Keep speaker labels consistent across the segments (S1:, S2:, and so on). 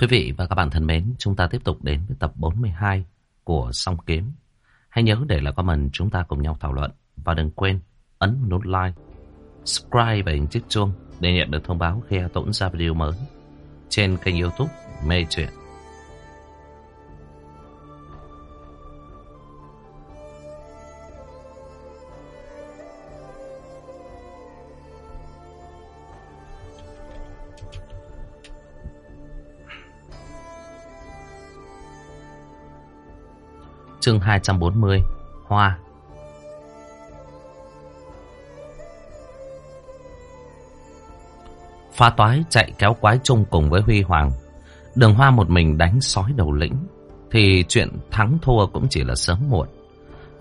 S1: Quý vị và các bạn thân mến, chúng ta tiếp tục đến với tập 42 của Song Kiếm. Hãy nhớ để lại comment chúng ta cùng nhau thảo luận. Và đừng quên ấn nút like, subscribe và hình chiếc chuông để nhận được thông báo khi tổn ra video mới trên kênh youtube Mê Chuyện. Chương 240 Hoa. Phá toái chạy kéo quái chung cùng với Huy Hoàng. Đường Hoa một mình đánh sói đầu lĩnh, Thì chuyện thắng thua cũng chỉ là sớm muộn.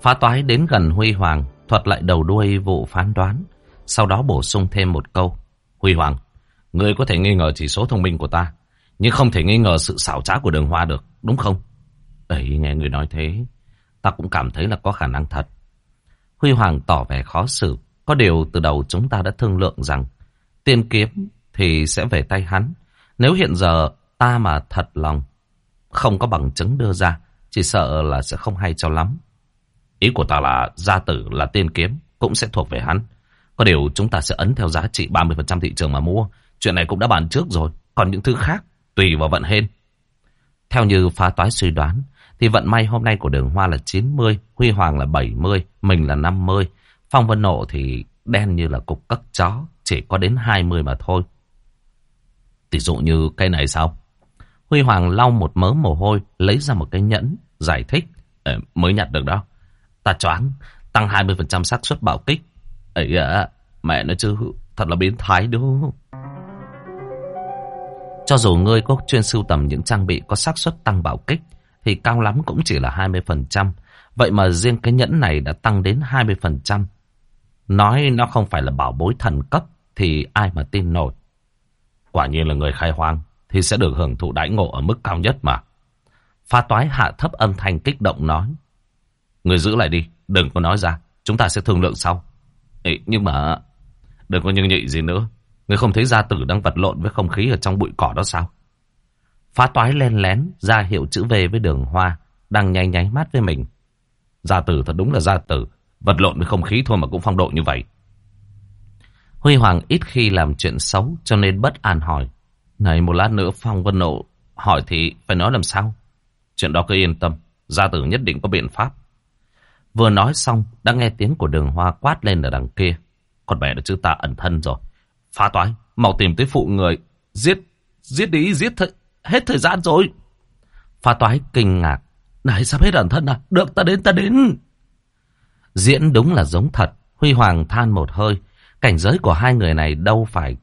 S1: Phá toái đến gần Huy Hoàng, Thuật lại đầu đuôi vụ phán đoán, Sau đó bổ sung thêm một câu. Huy Hoàng, Ngươi có thể nghi ngờ chỉ số thông minh của ta, Nhưng không thể nghi ngờ sự xảo trá của đường Hoa được, Đúng không? Ấy nghe người nói thế, Ta cũng cảm thấy là có khả năng thật. Huy Hoàng tỏ vẻ khó xử, Có điều từ đầu chúng ta đã thương lượng rằng Tiên kiếm thì sẽ về tay hắn, Nếu hiện giờ ta mà thật lòng, Không có bằng chứng đưa ra, Chỉ sợ là sẽ không hay cho lắm. Ý của ta là gia tử là tiên kiếm Cũng sẽ thuộc về hắn. Có điều chúng ta sẽ ấn theo giá trị 30% thị trường mà mua. Chuyện này cũng đã bàn trước rồi, Còn những thứ khác tùy vào vận hên. Theo như phá toái suy đoán thì vận may hôm nay của đường hoa là 90, Huy Hoàng là 70, mình là 50. Phong Vân Nộ thì đen như là cục cất chó, chỉ có đến 20 mà thôi. Tỷ dụ như cây này sao? Huy Hoàng lau một mớ mồ hôi, lấy ra một cái nhẫn, giải thích. Ê, mới nhặt được đó. Ta choáng, tăng 20% xác suất bạo kích. Ấy à, mẹ nó chứ, thật là biến thái đúng Cho dù ngươi có chuyên sưu tầm những trang bị có xác suất tăng bạo kích, thì cao lắm cũng chỉ là 20%. Vậy mà riêng cái nhẫn này đã tăng đến 20%. Nói nó không phải là bảo bối thần cấp thì ai mà tin nổi. Quả nhiên là người khai hoang thì sẽ được hưởng thụ đãi ngộ ở mức cao nhất mà. Pha toái hạ thấp âm thanh kích động nói. Người giữ lại đi, đừng có nói ra, chúng ta sẽ thương lượng sau. Ê, nhưng mà đừng có nhưng nhị gì nữa. Người không thấy gia tử đang vật lộn với không khí ở trong bụi cỏ đó sao? Phá toái len lén ra hiệu chữ V với đường hoa, đang nháy nháy mắt với mình. Gia tử thật đúng là gia tử, vật lộn với không khí thôi mà cũng phong độ như vậy. Huy Hoàng ít khi làm chuyện xấu cho nên bất an hỏi. Này một lát nữa Phong Vân Nộ hỏi thì phải nói làm sao? Chuyện đó cứ yên tâm, gia tử nhất định có biện pháp. Vừa nói xong, đã nghe tiếng của đường hoa quát lên ở đằng kia. Con bé đã chứ ta ẩn thân rồi. Phá toái, mau tìm tới phụ người. Giết, giết đi, giết thật hết thời gian rồi. Pha toái kinh ngạc. Này sắp hết ẩn thân à? Được ta đến ta đến. Diễn đúng là giống thật. Huy Hoàng than một hơi. Cảnh giới của hai người này đâu phải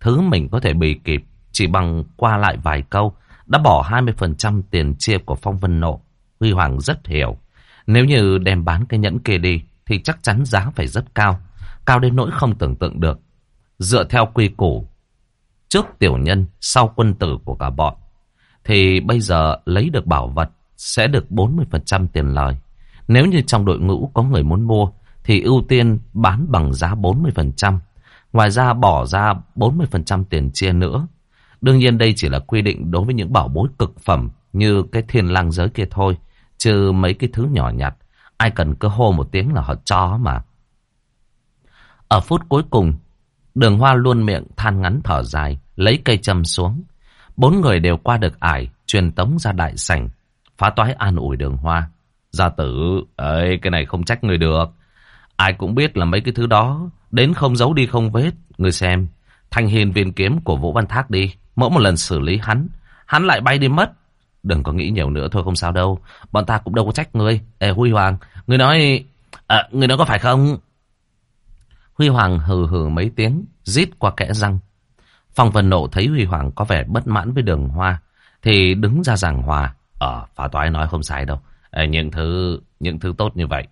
S1: thứ mình có thể bì kịp. Chỉ bằng qua lại vài câu. Đã bỏ 20% tiền chia của Phong Vân Nộ. Huy Hoàng rất hiểu. Nếu như đem bán cái nhẫn kia đi. Thì chắc chắn giá phải rất cao. Cao đến nỗi không tưởng tượng được. Dựa theo quy củ trước tiểu nhân, sau quân tử của cả bọn, thì bây giờ lấy được bảo vật sẽ được 40% tiền lời. Nếu như trong đội ngũ có người muốn mua, thì ưu tiên bán bằng giá 40%. Ngoài ra bỏ ra 40% tiền chia nữa. Đương nhiên đây chỉ là quy định đối với những bảo bối cực phẩm như cái thiên lang giới kia thôi. Chứ mấy cái thứ nhỏ nhặt, ai cần cơ hô một tiếng là họ cho mà. Ở phút cuối cùng, đường hoa luôn miệng than ngắn thở dài. Lấy cây châm xuống. Bốn người đều qua được ải, truyền tống ra đại sảnh. Phá toái an ủi đường hoa. Gia tử, ấy cái này không trách người được. Ai cũng biết là mấy cái thứ đó, đến không giấu đi không vết. Người xem, thanh hiền viên kiếm của Vũ Văn Thác đi. Mỗi một lần xử lý hắn, hắn lại bay đi mất. Đừng có nghĩ nhiều nữa thôi không sao đâu. Bọn ta cũng đâu có trách ngươi. Ê Huy Hoàng, người nói... À, người nói có phải không? Huy Hoàng hừ hừ mấy tiếng, rít qua kẽ răng. Phong Vân Nộ thấy Huy Hoàng có vẻ bất mãn với đường hoa, thì đứng ra giảng hòa. Ờ, phá toái nói không sai đâu. Ê, những thứ những thứ tốt như vậy.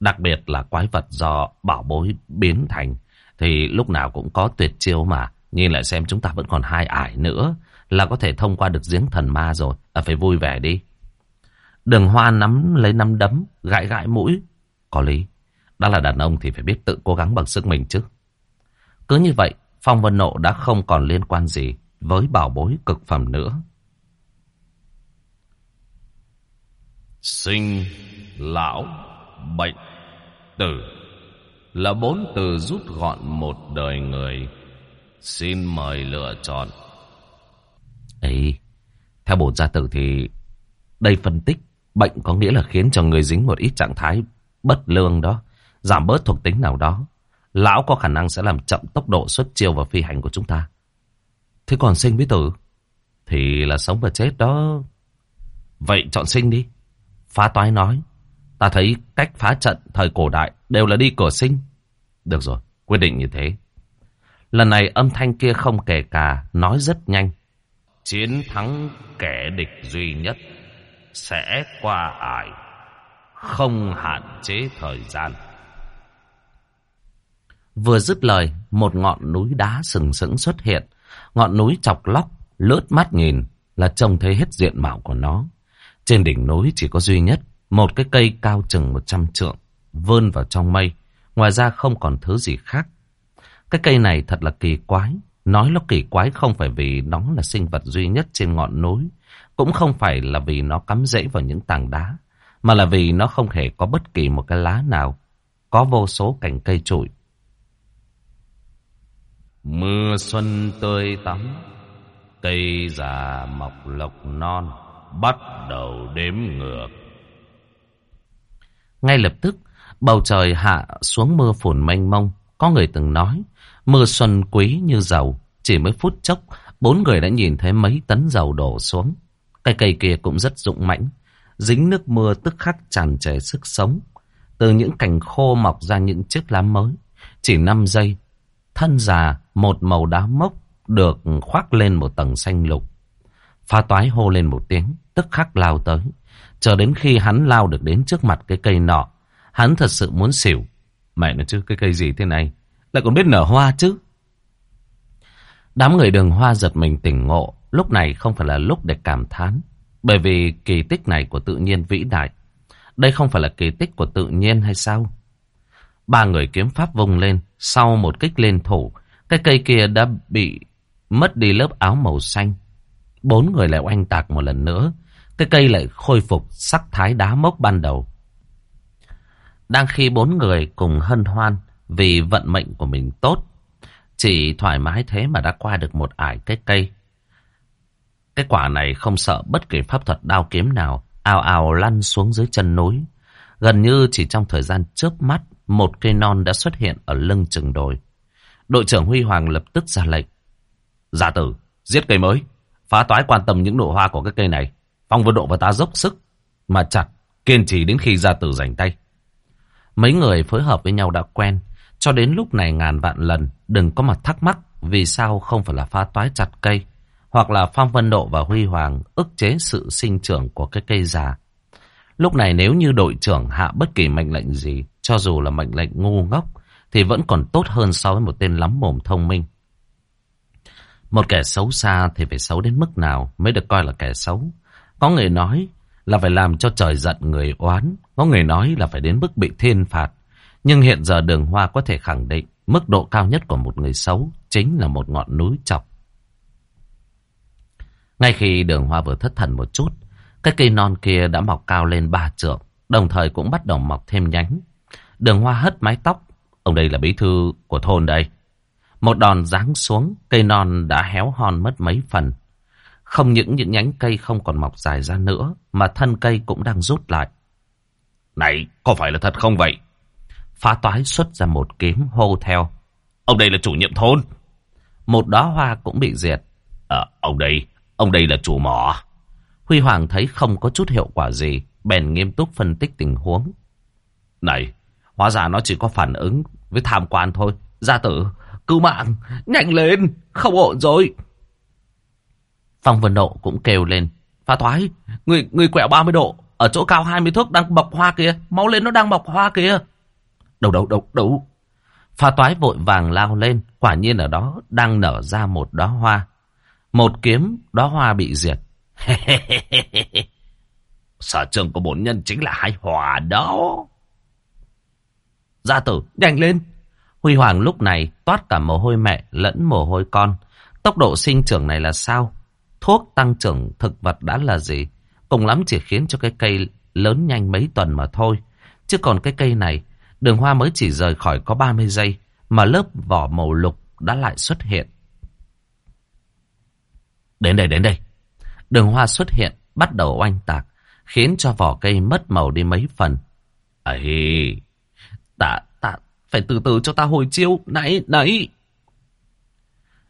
S1: Đặc biệt là quái vật do bảo bối biến thành. Thì lúc nào cũng có tuyệt chiêu mà. Nhìn lại xem chúng ta vẫn còn hai ải nữa. Là có thể thông qua được giếng thần ma rồi. À, phải vui vẻ đi. Đường hoa nắm lấy nắm đấm, gãi gãi mũi. Có lý. Đã là đàn ông thì phải biết tự cố gắng bằng sức mình chứ. Cứ như vậy, Phong Vân Nộ đã không còn liên quan gì với bảo bối cực phẩm nữa. Sinh, lão, bệnh, tử là bốn từ rút gọn một đời người. Xin mời lựa chọn. Ấy, theo bổn gia tử thì đây phân tích bệnh có nghĩa là khiến cho người dính một ít trạng thái bất lương đó, giảm bớt thuộc tính nào đó Lão có khả năng sẽ làm chậm tốc độ xuất chiêu và phi hành của chúng ta. Thế còn sinh với tử? Thì là sống và chết đó. Vậy chọn sinh đi. Phá toái nói. Ta thấy cách phá trận thời cổ đại đều là đi cửa sinh. Được rồi, quyết định như thế. Lần này âm thanh kia không kể cả, nói rất nhanh. Chiến thắng kẻ địch duy nhất sẽ qua ải, không hạn chế thời gian. Vừa dứt lời, một ngọn núi đá sừng sững xuất hiện. Ngọn núi chọc lóc, lướt mắt nhìn là trông thấy hết diện mạo của nó. Trên đỉnh núi chỉ có duy nhất một cái cây cao chừng 100 trượng, vươn vào trong mây. Ngoài ra không còn thứ gì khác. Cái cây này thật là kỳ quái. Nói nó kỳ quái không phải vì nó là sinh vật duy nhất trên ngọn núi. Cũng không phải là vì nó cắm rễ vào những tảng đá. Mà là vì nó không hề có bất kỳ một cái lá nào. Có vô số cành cây trụi. Mưa xuân tươi tắm. Cây già mọc lộc non. Bắt đầu đếm ngược. Ngay lập tức, bầu trời hạ xuống mưa phùn mênh mông. Có người từng nói, mưa xuân quý như dầu. Chỉ mới phút chốc, bốn người đã nhìn thấy mấy tấn dầu đổ xuống. Cây cây kia cũng rất rụng mãnh. Dính nước mưa tức khắc tràn trề sức sống. Từ những cành khô mọc ra những chiếc lá mới. Chỉ 5 giây, thân già một màu đá mốc được khoác lên một tầng xanh lục. Pha toái hô lên một tiếng, tức khắc lao tới. Chờ đến khi hắn lao được đến trước mặt cái cây nọ, hắn thật sự muốn xỉu. Mẹ nó chứ, cái cây gì thế này? Lại còn biết nở hoa chứ? Đám người đường hoa giật mình tỉnh ngộ, lúc này không phải là lúc để cảm thán. Bởi vì kỳ tích này của tự nhiên vĩ đại. Đây không phải là kỳ tích của tự nhiên hay sao? Ba người kiếm pháp vung lên, sau một kích lên thủ, cái cây kia đã bị mất đi lớp áo màu xanh. Bốn người lại oanh tạc một lần nữa, cái cây lại khôi phục sắc thái đá mốc ban đầu. Đang khi bốn người cùng hân hoan vì vận mệnh của mình tốt, chỉ thoải mái thế mà đã qua được một ải cái cây. Cái quả này không sợ bất kỳ pháp thuật đao kiếm nào, ào ào lăn xuống dưới chân núi. Gần như chỉ trong thời gian chớp mắt, một cây non đã xuất hiện ở lưng chừng đồi. Đội trưởng Huy Hoàng lập tức ra lệnh. Giả tử, giết cây mới, phá toái quan tâm những nụ hoa của cái cây này. Phong Vân Độ và ta dốc sức, mà chặt, kiên trì đến khi gia tử giành tay. Mấy người phối hợp với nhau đã quen, cho đến lúc này ngàn vạn lần, đừng có mà thắc mắc vì sao không phải là phá toái chặt cây, hoặc là Phong Vân Độ và Huy Hoàng ức chế sự sinh trưởng của cái cây già. Lúc này nếu như đội trưởng hạ bất kỳ mệnh lệnh gì, cho dù là mệnh lệnh ngu ngốc, thì vẫn còn tốt hơn so với một tên lắm mồm thông minh. Một kẻ xấu xa thì phải xấu đến mức nào mới được coi là kẻ xấu. Có người nói là phải làm cho trời giận người oán. Có người nói là phải đến mức bị thiên phạt. Nhưng hiện giờ đường hoa có thể khẳng định mức độ cao nhất của một người xấu chính là một ngọn núi chọc. Ngay khi đường hoa vừa thất thần một chút, cái cây non kia đã mọc cao lên ba trượng, đồng thời cũng bắt đầu mọc thêm nhánh. Đường hoa hất mái tóc. Ông đây là bí thư của thôn đây. Một đòn giáng xuống, cây non đã héo hon mất mấy phần. Không những những nhánh cây không còn mọc dài ra nữa, mà thân cây cũng đang rút lại. Này, có phải là thật không vậy? Phá toái xuất ra một kiếm hô theo. Ông đây là chủ nhiệm thôn. Một đóa hoa cũng bị diệt. Ờ, ông đây, ông đây là chủ mỏ. Huy Hoàng thấy không có chút hiệu quả gì, bèn nghiêm túc phân tích tình huống. Này, hóa ra nó chỉ có phản ứng với tham quan thôi. Gia tử, cứu mạng, nhanh lên, không ổn rồi. Phong Vân Độ cũng kêu lên. Phá thoái, người, người quẹo 30 độ, ở chỗ cao 20 thước đang bọc hoa kìa, máu lên nó đang bọc hoa kìa. Đầu đầu đầu đầu. Pha toái vội vàng lao lên, quả nhiên ở đó đang nở ra một đóa hoa. Một kiếm, đóa hoa bị diệt. Sở trường của bốn nhân chính là hai hòa đó. Gia tử, nhanh lên. Huy Hoàng lúc này toát cả mồ hôi mẹ lẫn mồ hôi con. Tốc độ sinh trưởng này là sao? Thuốc tăng trưởng thực vật đã là gì? Cùng lắm chỉ khiến cho cái cây lớn nhanh mấy tuần mà thôi. Chứ còn cái cây này, đường hoa mới chỉ rời khỏi có 30 giây, mà lớp vỏ màu lục đã lại xuất hiện. Đến đây, đến đây. Đường hoa xuất hiện, bắt đầu oanh tạc, khiến cho vỏ cây mất màu đi mấy phần. ấy tạ, tạ, phải từ từ cho ta hồi chiêu, nãy, nãy.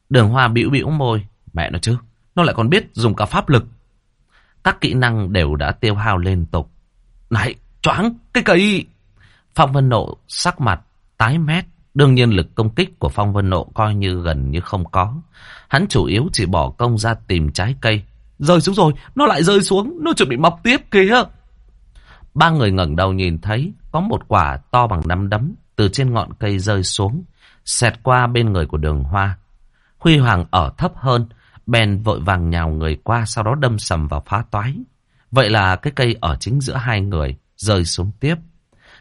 S1: Đường hoa bĩu bĩu môi, mẹ nó chứ, nó lại còn biết dùng cả pháp lực. Các kỹ năng đều đã tiêu hao liên tục. Này, choáng, cái cây... Phong Vân Nộ sắc mặt, tái mét. Đương nhiên lực công kích của Phong Vân Nộ coi như gần như không có. Hắn chủ yếu chỉ bỏ công ra tìm trái cây. Rơi xuống rồi, nó lại rơi xuống, nó chuẩn bị mọc tiếp kìa. Ba người ngẩng đầu nhìn thấy có một quả to bằng nắm đấm từ trên ngọn cây rơi xuống, xẹt qua bên người của đường hoa. Huy Hoàng ở thấp hơn, bèn vội vàng nhào người qua sau đó đâm sầm vào phá toái. Vậy là cái cây ở chính giữa hai người rơi xuống tiếp.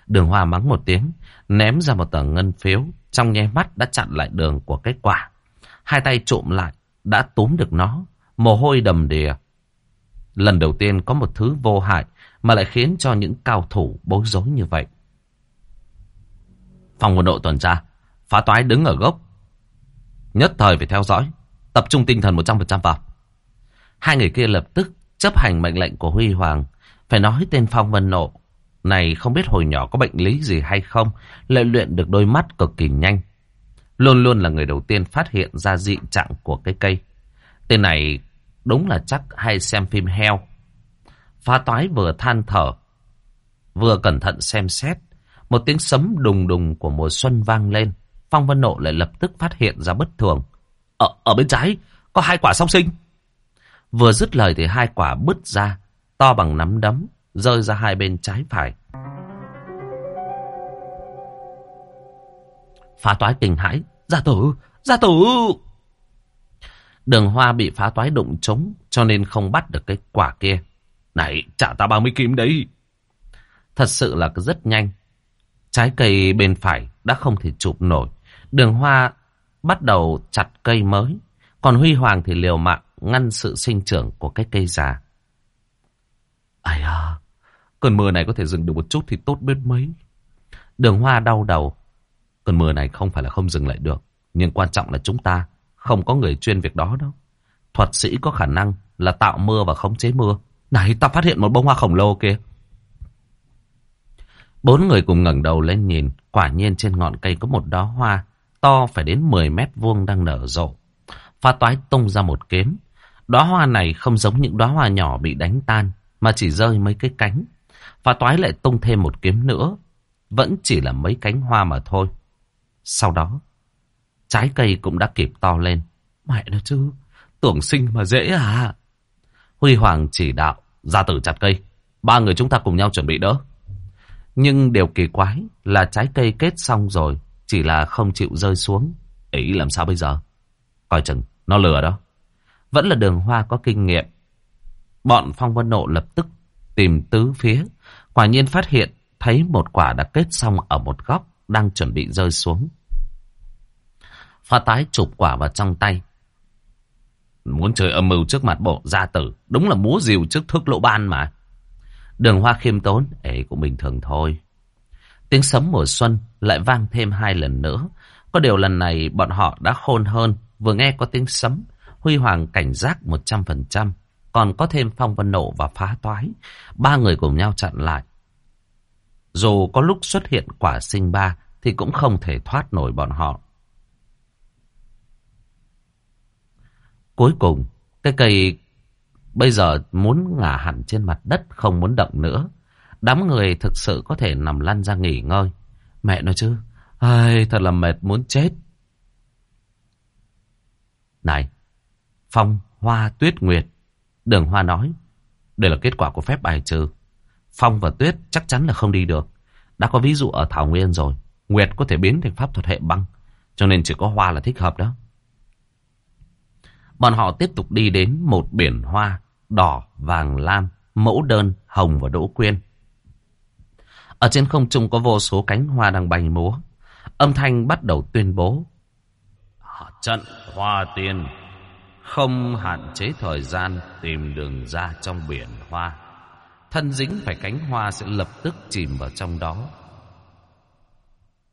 S1: Đường hoa mắng một tiếng, ném ra một tờ ngân phiếu, trong nháy mắt đã chặn lại đường của cái quả. Hai tay trộm lại, đã túm được nó, mồ hôi đầm đìa. Lần đầu tiên có một thứ vô hại mà lại khiến cho những cao thủ bối rối như vậy. Phòng quân đội tuần tra, phá toái đứng ở gốc. Nhất thời phải theo dõi, tập trung tinh thần 100% vào. Hai người kia lập tức chấp hành mệnh lệnh của Huy Hoàng. Phải nói tên Phong Vân Nộ này không biết hồi nhỏ có bệnh lý gì hay không, lại luyện được đôi mắt cực kỳ nhanh. Luôn luôn là người đầu tiên phát hiện ra dị trạng của cái cây. Tên này đúng là chắc hay xem phim heo. Phá toái vừa than thở, vừa cẩn thận xem xét. Một tiếng sấm đùng đùng của mùa xuân vang lên. Phong Vân Nộ lại lập tức phát hiện ra bất thường. Ở, ở bên trái, có hai quả song sinh. Vừa dứt lời thì hai quả bứt ra, to bằng nắm đấm, rơi ra hai bên trái phải. Phá toái kinh hãi, gia tử, gia tử. Đường hoa bị phá toái đụng trúng, cho nên không bắt được cái quả kia. Này, trả ta 30 kim đấy. Thật sự là rất nhanh. Trái cây bên phải đã không thể chụp nổi. Đường hoa bắt đầu chặt cây mới. Còn Huy Hoàng thì liều mạng ngăn sự sinh trưởng của cái cây già. Ây à, cơn mưa này có thể dừng được một chút thì tốt biết mấy. Đường hoa đau đầu. Cơn mưa này không phải là không dừng lại được. Nhưng quan trọng là chúng ta không có người chuyên việc đó đâu. Thuật sĩ có khả năng là tạo mưa và khống chế mưa. Này, ta phát hiện một bông hoa khổng lồ kia. Bốn người cùng ngẩng đầu lên nhìn. Quả nhiên trên ngọn cây có một đóa hoa to phải đến 10 mét vuông đang nở rộ. Pha toái tung ra một kiếm. Đóa hoa này không giống những đóa hoa nhỏ bị đánh tan, mà chỉ rơi mấy cái cánh. Pha toái lại tung thêm một kiếm nữa, vẫn chỉ là mấy cánh hoa mà thôi. Sau đó, trái cây cũng đã kịp to lên. Mẹ nó chứ, tưởng sinh mà dễ à. Huy Hoàng chỉ đạo, ra tử chặt cây. Ba người chúng ta cùng nhau chuẩn bị đỡ. Nhưng điều kỳ quái là trái cây kết xong rồi, chỉ là không chịu rơi xuống. Ý làm sao bây giờ? Coi chừng, nó lừa đó. Vẫn là đường hoa có kinh nghiệm. Bọn Phong Vân Nộ lập tức tìm tứ phía. Quả nhiên phát hiện thấy một quả đã kết xong ở một góc đang chuẩn bị rơi xuống. Pha tái chụp quả vào trong tay. Muốn chơi âm mưu trước mặt bộ gia tử. Đúng là múa rìu trước thức lỗ ban mà. Đường hoa khiêm tốn. ấy cũng bình thường thôi. Tiếng sấm mùa xuân lại vang thêm hai lần nữa. Có điều lần này bọn họ đã khôn hơn. Vừa nghe có tiếng sấm, Huy Hoàng cảnh giác 100%. Còn có thêm phong vân nộ và phá toái. Ba người cùng nhau chặn lại. Dù có lúc xuất hiện quả sinh ba thì cũng không thể thoát nổi bọn họ. Cuối cùng, cái cây bây giờ muốn ngả hẳn trên mặt đất không muốn động nữa. Đám người thực sự có thể nằm lăn ra nghỉ ngơi. Mẹ nói chứ, ai thật là mệt muốn chết. Này, Phong, Hoa, Tuyết, Nguyệt. Đường Hoa nói, đây là kết quả của phép bài trừ. Phong và Tuyết chắc chắn là không đi được. Đã có ví dụ ở Thảo Nguyên rồi. Nguyệt có thể biến thành pháp thuật hệ băng. Cho nên chỉ có Hoa là thích hợp đó. Bọn họ tiếp tục đi đến một biển hoa, đỏ, vàng, lam, mẫu đơn, hồng và đỗ quyên. Ở trên không trung có vô số cánh hoa đang bay múa. Âm thanh bắt đầu tuyên bố. Trận hoa tiên không hạn chế thời gian tìm đường ra trong biển hoa. thân dính phải cánh hoa sẽ lập tức chìm vào trong đó.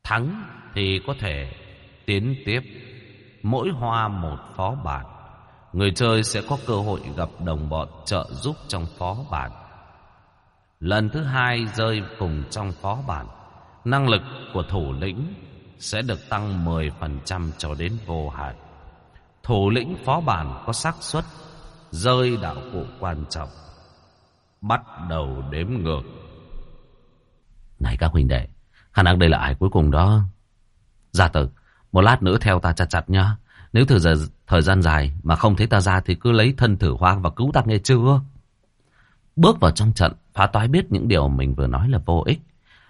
S1: Thắng thì có thể tiến tiếp mỗi hoa một phó bản. Người chơi sẽ có cơ hội gặp đồng bọn trợ giúp trong phó bản. Lần thứ hai rơi cùng trong phó bản, năng lực của thủ lĩnh sẽ được tăng 10% cho đến vô hạn. Thủ lĩnh phó bản có xác suất rơi đạo cụ quan trọng. Bắt đầu đếm ngược. Này các huynh đệ, khả năng đây là ai cuối cùng đó. Gia tử, một lát nữa theo ta chặt chặt nhá. Nếu thử giờ, thời gian dài mà không thấy ta ra thì cứ lấy thân thử hoa và cứu ta nghe chưa? Bước vào trong trận, phá toái biết những điều mình vừa nói là vô ích.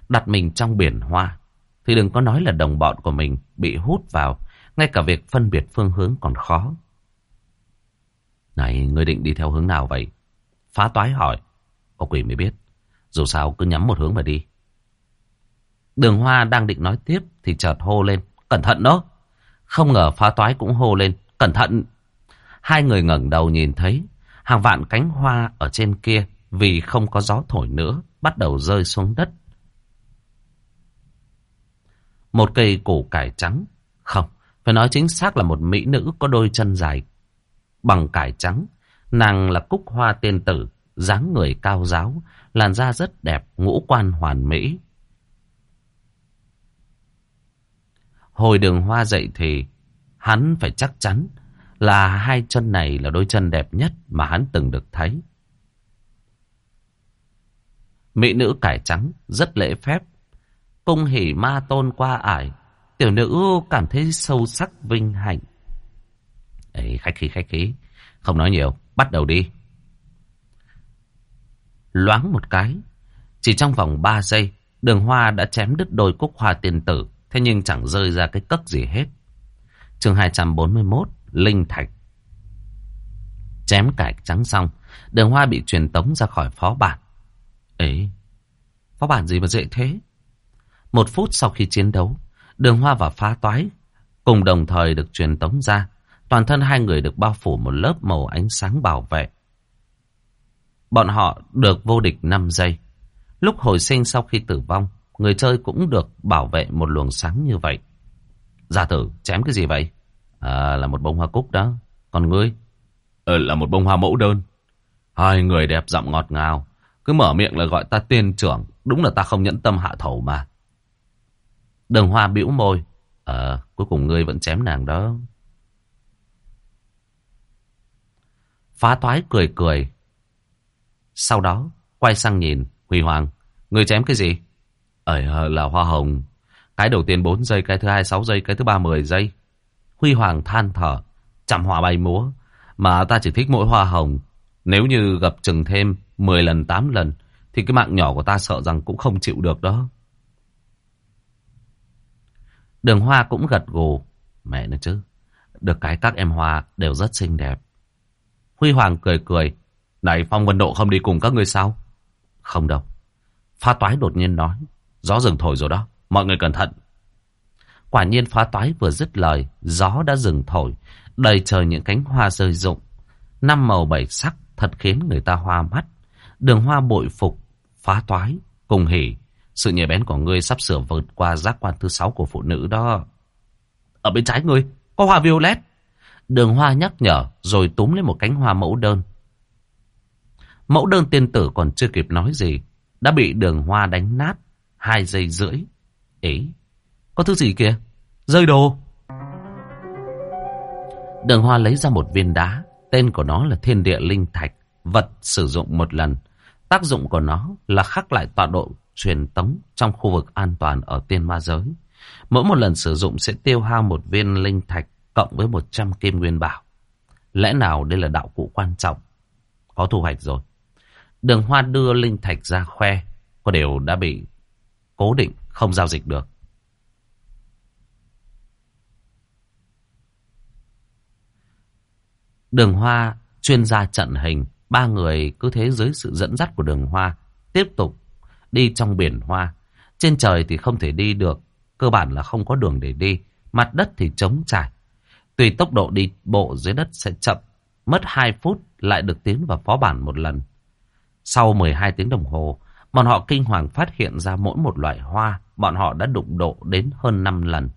S1: Đặt mình trong biển hoa, thì đừng có nói là đồng bọn của mình bị hút vào. Ngay cả việc phân biệt phương hướng còn khó. Này, ngươi định đi theo hướng nào vậy? Phá toái hỏi. Có quỷ mới biết. Dù sao cứ nhắm một hướng mà đi. Đường hoa đang định nói tiếp thì chợt hô lên. Cẩn thận đó. Không ngờ phá toái cũng hô lên. Cẩn thận. Hai người ngẩng đầu nhìn thấy. Hàng vạn cánh hoa ở trên kia vì không có gió thổi nữa bắt đầu rơi xuống đất. Một cây củ cải trắng. Không, phải nói chính xác là một mỹ nữ có đôi chân dài bằng cải trắng. Nàng là cúc hoa tiên tử, dáng người cao giáo, làn da rất đẹp, ngũ quan hoàn mỹ. Hồi đường hoa dậy thì hắn phải chắc chắn là hai chân này là đôi chân đẹp nhất mà hắn từng được thấy. Mỹ nữ cải trắng rất lễ phép. Cung hỉ ma tôn qua ải. Tiểu nữ cảm thấy sâu sắc vinh hạnh. Ê, khách khí khách khí. Không nói nhiều. Bắt đầu đi. Loáng một cái. Chỉ trong vòng 3 giây. Đường hoa đã chém đứt đôi cúc hoa tiền tử. Thế nhưng chẳng rơi ra cái cất gì hết. chương 241. Linh Thạch. Chém cải trắng xong. Đường hoa bị truyền tống ra khỏi phó bản. Ấy, phó bản gì mà dễ thế? Một phút sau khi chiến đấu, đường hoa và phá toái cùng đồng thời được truyền tống ra. Toàn thân hai người được bao phủ một lớp màu ánh sáng bảo vệ. Bọn họ được vô địch 5 giây. Lúc hồi sinh sau khi tử vong, người chơi cũng được bảo vệ một luồng sáng như vậy. Gia tử, chém cái gì vậy? À, là một bông hoa cúc đó. Còn ngươi? Ờ, là một bông hoa mẫu đơn. Hai người đẹp giọng ngọt ngào. Cứ mở miệng là gọi ta tiên trưởng. Đúng là ta không nhẫn tâm hạ thầu mà. Đường hoa bĩu môi. Ờ, cuối cùng ngươi vẫn chém nàng đó. Phá toái cười cười. Sau đó, quay sang nhìn Huy Hoàng. Ngươi chém cái gì? Ở là hoa hồng. Cái đầu tiên 4 giây, cái thứ hai 6 giây, cái thứ ba 10 giây. Huy Hoàng than thở, chạm hòa bay múa. Mà ta chỉ thích mỗi hoa hồng. Nếu như gặp chừng thêm 10 lần 8 lần thì cái mạng nhỏ của ta sợ rằng cũng không chịu được đó. Đường Hoa cũng gật gù. Mẹ nó chứ. Được cái các em Hoa đều rất xinh đẹp. Huy Hoàng cười cười. Này Phong Vân Độ không đi cùng các ngươi sao? Không đâu. Phá toái đột nhiên nói. Gió rừng thổi rồi đó. Mọi người cẩn thận. Quả nhiên phá toái vừa dứt lời. Gió đã dừng thổi. Đầy trời những cánh hoa rơi rụng. Năm màu bảy sắc thật khiến người ta hoa mắt. Đường hoa bội phục, phá toái, cùng hỉ. Sự nhạy bén của ngươi sắp sửa vượt qua giác quan thứ sáu của phụ nữ đó. Ở bên trái ngươi, có hoa violet. Đường hoa nhắc nhở rồi túm lấy một cánh hoa mẫu đơn. Mẫu đơn tiên tử còn chưa kịp nói gì. Đã bị đường hoa đánh nát. Hai giây rưỡi. ấy có thứ gì kìa? Rơi đồ. Đường hoa lấy ra một viên đá. Tên của nó là thiên địa linh thạch. Vật sử dụng một lần. Tác dụng của nó là khắc lại tọa độ truyền tống trong khu vực an toàn ở tiên ma giới. Mỗi một lần sử dụng sẽ tiêu hao một viên linh thạch cộng với 100 kim nguyên bảo. Lẽ nào đây là đạo cụ quan trọng? Có thu hoạch rồi. Đường Hoa đưa linh thạch ra khoe. Có điều đã bị cố định, không giao dịch được. Đường Hoa chuyên gia trận hình Ba người cứ thế dưới sự dẫn dắt của đường hoa, tiếp tục đi trong biển hoa. Trên trời thì không thể đi được, cơ bản là không có đường để đi. Mặt đất thì trống trải. Tùy tốc độ đi bộ dưới đất sẽ chậm, mất 2 phút lại được tiến vào phó bản một lần. Sau 12 tiếng đồng hồ, bọn họ kinh hoàng phát hiện ra mỗi một loại hoa, bọn họ đã đụng độ đến hơn 5 lần.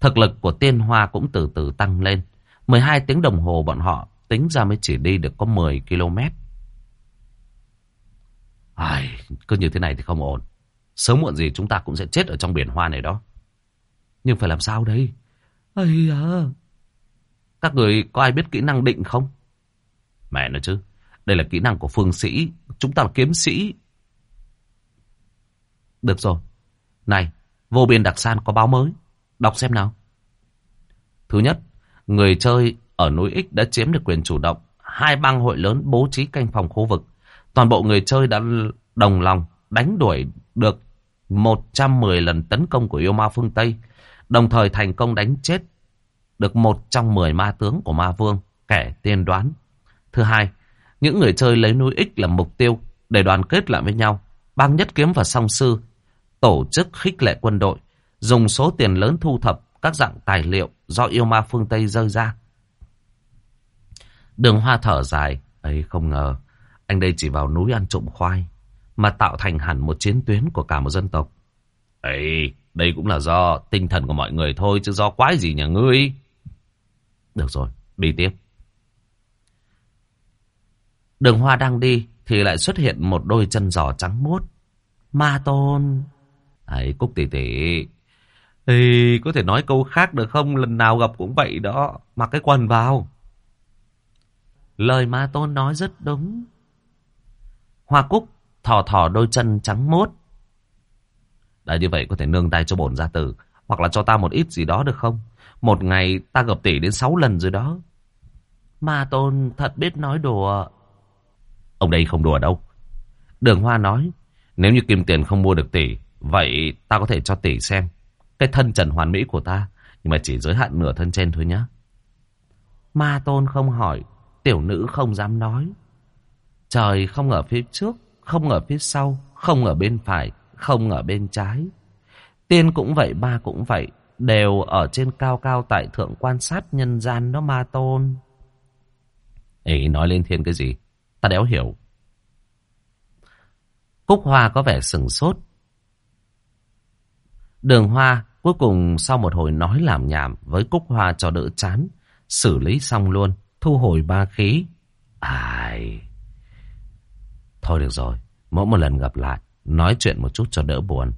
S1: Thực lực của tiên hoa cũng từ từ tăng lên. 12 tiếng đồng hồ bọn họ tính ra mới chỉ đi được có 10 km. Ai, cứ như thế này thì không ổn. Sớm muộn gì chúng ta cũng sẽ chết ở trong biển hoa này đó. Nhưng phải làm sao đây? Ây à... Các người có ai biết kỹ năng định không? Mẹ nói chứ. Đây là kỹ năng của phương sĩ. Chúng ta là kiếm sĩ. Được rồi. Này, vô biên đặc san có báo mới. Đọc xem nào. Thứ nhất, người chơi ở núi X đã chiếm được quyền chủ động. Hai bang hội lớn bố trí canh phòng khu vực. Toàn bộ người chơi đã đồng lòng đánh đuổi được 110 lần tấn công của yêu ma phương Tây. Đồng thời thành công đánh chết được một trong 10 ma tướng của ma vương, kẻ tiên đoán. Thứ hai, những người chơi lấy núi X làm mục tiêu để đoàn kết lại với nhau. Bang Nhất Kiếm và Song Sư tổ chức khích lệ quân đội, dùng số tiền lớn thu thập các dạng tài liệu do yêu ma phương Tây rơi ra. Đường hoa thở dài, ấy không ngờ, anh đây chỉ vào núi ăn trộm khoai, mà tạo thành hẳn một chiến tuyến của cả một dân tộc. Ấy, đây cũng là do tinh thần của mọi người thôi, chứ do quái gì nhà ngươi. Được rồi, đi tiếp. Đường hoa đang đi, thì lại xuất hiện một đôi chân giò trắng muốt. Ma tôn. Ấy, Cúc tỷ tỷ. thì có thể nói câu khác được không? Lần nào gặp cũng vậy đó. Mặc cái quần vào. Lời ma tôn nói rất đúng. Hoa Cúc thò thò đôi chân trắng mốt. Đã như vậy có thể nương tay cho bổn gia tử. Hoặc là cho ta một ít gì đó được không? Một ngày ta gặp tỷ đến sáu lần rồi đó. Ma tôn thật biết nói đùa. Ông đây không đùa đâu. Đường Hoa nói. Nếu như kim tiền không mua được tỷ. Vậy ta có thể cho tỷ xem. Cái thân trần hoàn mỹ của ta. Nhưng mà chỉ giới hạn nửa thân trên thôi nhé. Ma tôn không hỏi. Tiểu nữ không dám nói. Trời không ở phía trước, không ở phía sau, không ở bên phải, không ở bên trái. Tiên cũng vậy, ba cũng vậy, đều ở trên cao cao tại thượng quan sát nhân gian đó ma tôn. Ê, nói lên thiên cái gì? Ta đéo hiểu. Cúc Hoa có vẻ sừng sốt. Đường Hoa cuối cùng sau một hồi nói làm nhảm với Cúc Hoa cho đỡ chán, xử lý xong luôn, thu hồi ba khí. Ai... Thôi được rồi, mỗi một lần gặp lại, nói chuyện một chút cho đỡ buồn.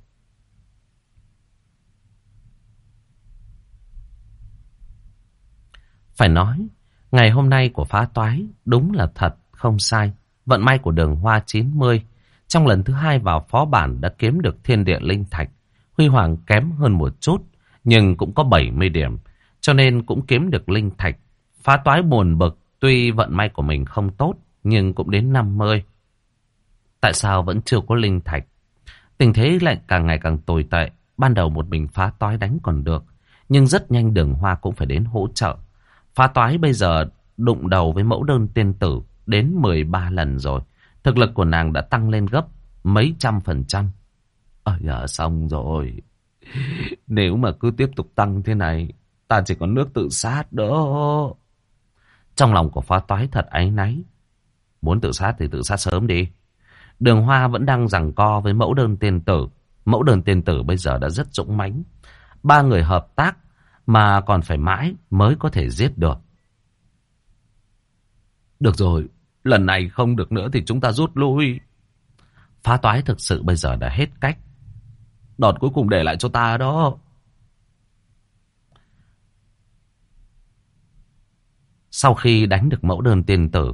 S1: Phải nói, ngày hôm nay của phá toái đúng là thật, không sai. Vận may của đường hoa 90, trong lần thứ hai vào phó bản đã kiếm được thiên địa linh thạch. Huy Hoàng kém hơn một chút, nhưng cũng có 70 điểm, cho nên cũng kiếm được linh thạch. Phá toái buồn bực, tuy vận may của mình không tốt, nhưng cũng đến 50. Tại sao vẫn chưa có linh thạch? Tình thế lại càng ngày càng tồi tệ. Ban đầu một mình phá toái đánh còn được. Nhưng rất nhanh đường hoa cũng phải đến hỗ trợ. Phá toái bây giờ đụng đầu với mẫu đơn tiên tử đến 13 lần rồi. Thực lực của nàng đã tăng lên gấp mấy trăm phần trăm. Ờ giờ xong rồi. Nếu mà cứ tiếp tục tăng thế này, ta chỉ có nước tự sát đó. Trong lòng của phá toái thật áy náy. Muốn tự sát thì tự sát sớm đi. Đường Hoa vẫn đang giằng co với mẫu đơn tiền tử. Mẫu đơn tiền tử bây giờ đã rất dũng mãnh. Ba người hợp tác mà còn phải mãi mới có thể giết được. Được rồi, lần này không được nữa thì chúng ta rút lui. Phá toái thực sự bây giờ đã hết cách. Đọt cuối cùng để lại cho ta đó. Sau khi đánh được mẫu đơn tiên tử,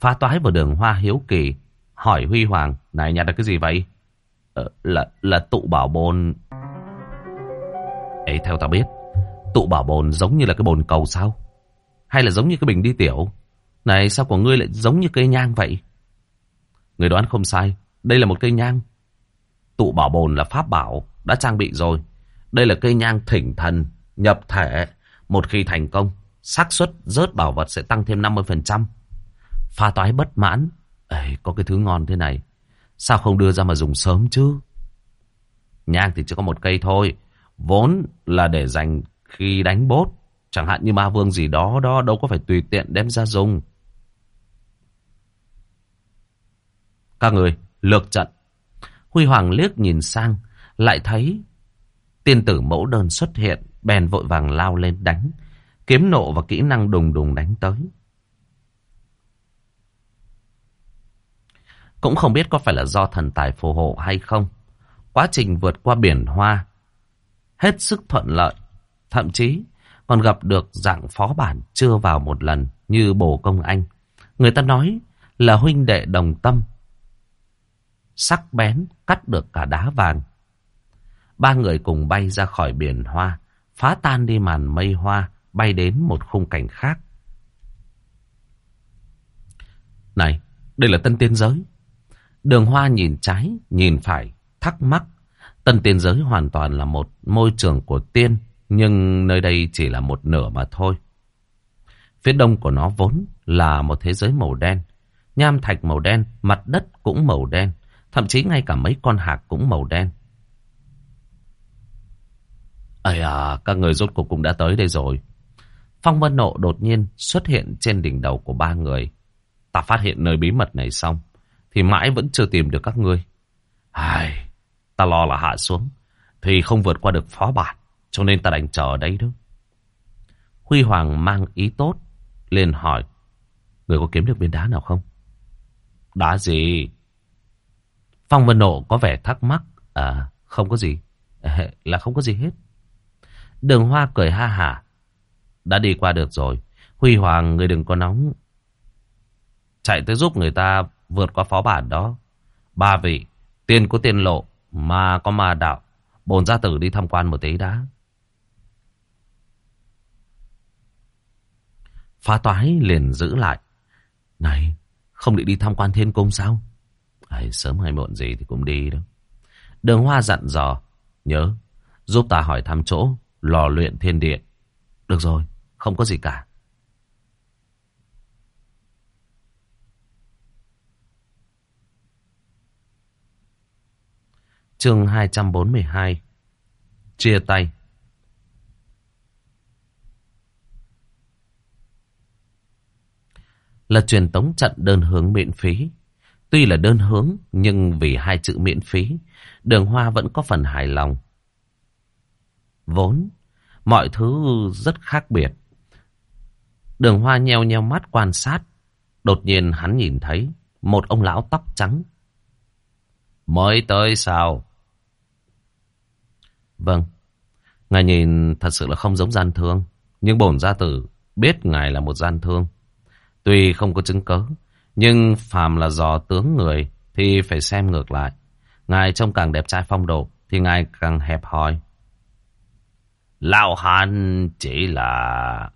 S1: phá toái vào đường hoa hiếu kỳ Hỏi Huy Hoàng, này nhặt được cái gì vậy? Ờ, là, là tụ bảo bồn. Ấy theo tao biết, tụ bảo bồn giống như là cái bồn cầu sao? Hay là giống như cái bình đi tiểu? Này sao của ngươi lại giống như cây nhang vậy? Người đoán không sai, đây là một cây nhang. Tụ bảo bồn là pháp bảo, đã trang bị rồi. Đây là cây nhang thỉnh thần, nhập thể. Một khi thành công, xác suất rớt bảo vật sẽ tăng thêm 50%. Pha toái bất mãn, Ê, có cái thứ ngon thế này. Sao không đưa ra mà dùng sớm chứ? Nhang thì chỉ có một cây thôi. Vốn là để dành khi đánh bốt. Chẳng hạn như ma vương gì đó, đó đâu có phải tùy tiện đem ra dùng. Các người, lược trận. Huy Hoàng liếc nhìn sang, lại thấy tiên tử mẫu đơn xuất hiện, bèn vội vàng lao lên đánh. Kiếm nộ và kỹ năng đùng đùng đánh tới. Cũng không biết có phải là do thần tài phù hộ hay không. Quá trình vượt qua biển hoa, hết sức thuận lợi. Thậm chí còn gặp được dạng phó bản chưa vào một lần như bồ công anh. Người ta nói là huynh đệ đồng tâm. Sắc bén cắt được cả đá vàng. Ba người cùng bay ra khỏi biển hoa, phá tan đi màn mây hoa, bay đến một khung cảnh khác. Này, đây là tân tiên giới. Đường hoa nhìn trái, nhìn phải, thắc mắc. Tân tiên giới hoàn toàn là một môi trường của tiên, nhưng nơi đây chỉ là một nửa mà thôi. Phía đông của nó vốn là một thế giới màu đen. Nham thạch màu đen, mặt đất cũng màu đen. Thậm chí ngay cả mấy con hạc cũng màu đen. Ây à, các người rốt cuộc cũng đã tới đây rồi. Phong Vân Nộ đột nhiên xuất hiện trên đỉnh đầu của ba người. Ta phát hiện nơi bí mật này xong, thì mãi vẫn chưa tìm được các ngươi. Ai, ta lo là hạ xuống, thì không vượt qua được phó bản, cho nên ta đành chờ ở đây đó. Huy Hoàng mang ý tốt, liền hỏi, người có kiếm được viên đá nào không? Đá gì? Phong Vân Nộ có vẻ thắc mắc, à, không có gì, là không có gì hết. Đường Hoa cười ha hả, đã đi qua được rồi. Huy Hoàng, người đừng có nóng. Chạy tới giúp người ta vượt qua phó bản đó. Ba vị, tiền có tiền lộ, mà có ma đạo. Bồn gia tử đi tham quan một tí đã. Phá toái liền giữ lại. Này, không định đi tham quan thiên cung sao? Ai, sớm hay muộn gì thì cũng đi đó. Đường Hoa dặn dò. Nhớ, giúp ta hỏi thăm chỗ, lò luyện thiên địa. Được rồi, không có gì cả. Chương 242 Chia tay Là truyền tống trận đơn hướng miễn phí. Tuy là đơn hướng, nhưng vì hai chữ miễn phí, đường hoa vẫn có phần hài lòng. Vốn, mọi thứ rất khác biệt. Đường hoa nheo nheo mắt quan sát. Đột nhiên hắn nhìn thấy một ông lão tóc trắng. Mới tới sao? Vâng. Ngài nhìn thật sự là không giống gian thương. Nhưng bổn gia tử biết ngài là một gian thương. Tuy không có chứng cớ. Nhưng phàm là dò tướng người thì phải xem ngược lại. Ngài trông càng đẹp trai phong độ thì ngài càng hẹp hòi. Lão Hàn chỉ là...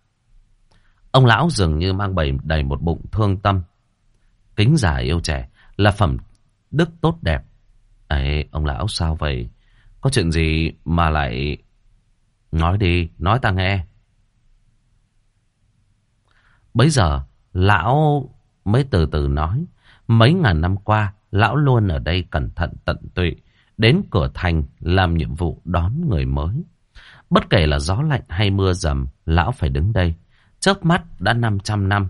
S1: Ông lão dường như mang bầy đầy một bụng thương tâm. Kính già yêu trẻ là phẩm đức tốt đẹp. Ấy, ông lão sao vậy? Có chuyện gì mà lại... Nói đi, nói ta nghe. Bấy giờ, lão mới từ từ nói. Mấy ngàn năm qua, lão luôn ở đây cẩn thận tận tụy. Đến cửa thành làm nhiệm vụ đón người mới. Bất kể là gió lạnh hay mưa dầm, lão phải đứng đây. Chớp mắt đã 500 năm.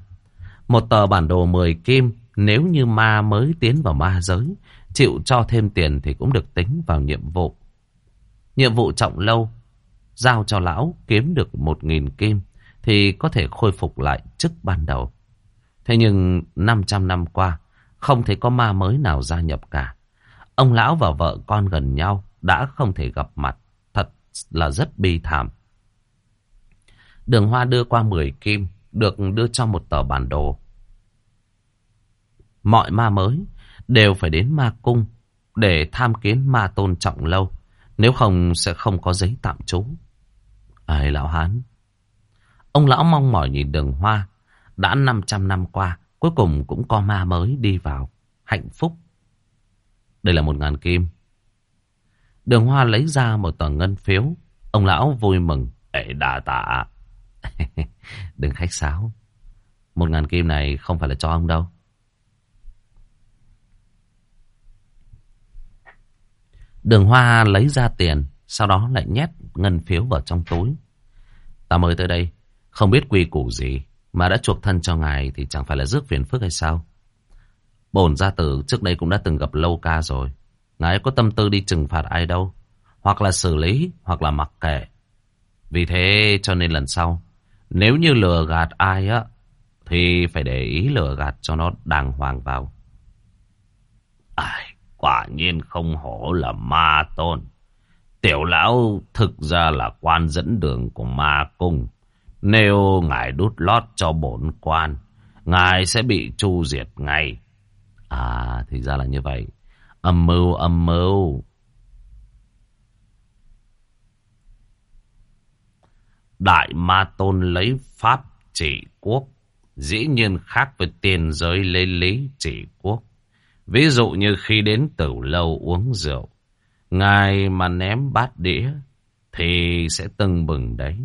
S1: Một tờ bản đồ 10 kim, nếu như ma mới tiến vào ma giới, chịu cho thêm tiền thì cũng được tính vào nhiệm vụ. Nhiệm vụ trọng lâu, giao cho lão kiếm được 1.000 kim, thì có thể khôi phục lại chức ban đầu. Thế nhưng 500 năm qua, không thấy có ma mới nào gia nhập cả. Ông lão và vợ con gần nhau đã không thể gặp mặt, thật là rất bi thảm. Đường Hoa đưa qua 10 kim, được đưa cho một tờ bản đồ. Mọi ma mới đều phải đến ma cung để tham kiến ma tôn trọng lâu. Nếu không sẽ không có giấy tạm trú. Ây lão hán. Ông lão mong mỏi nhìn đường hoa. Đã 500 năm qua, cuối cùng cũng có ma mới đi vào. Hạnh phúc. Đây là một ngàn kim. Đường hoa lấy ra một tờ ngân phiếu. Ông lão vui mừng. Ê đà tạ. Đừng khách sáo. Một ngàn kim này không phải là cho ông đâu. Đường Hoa lấy ra tiền, sau đó lại nhét ngân phiếu vào trong túi. Ta mới tới đây, không biết quy củ gì, mà đã chuộc thân cho ngài thì chẳng phải là rước phiền phức hay sao? Bổn gia tử trước đây cũng đã từng gặp lâu ca rồi. Ngài có tâm tư đi trừng phạt ai đâu. Hoặc là xử lý, hoặc là mặc kệ. Vì thế cho nên lần sau, nếu như lừa gạt ai á, thì phải để ý lừa gạt cho nó đàng hoàng vào. Ai, quả nhiên không hổ là ma tôn. Tiểu lão thực ra là quan dẫn đường của ma cung. Nếu ngài đút lót cho bổn quan, ngài sẽ bị chu diệt ngay. À, thì ra là như vậy. Âm mưu, âm mưu. Đại ma tôn lấy pháp trị quốc. Dĩ nhiên khác với tiền giới lấy lý trị quốc. Ví dụ như khi đến tử lâu uống rượu. Ngài mà ném bát đĩa thì sẽ tưng bừng đấy.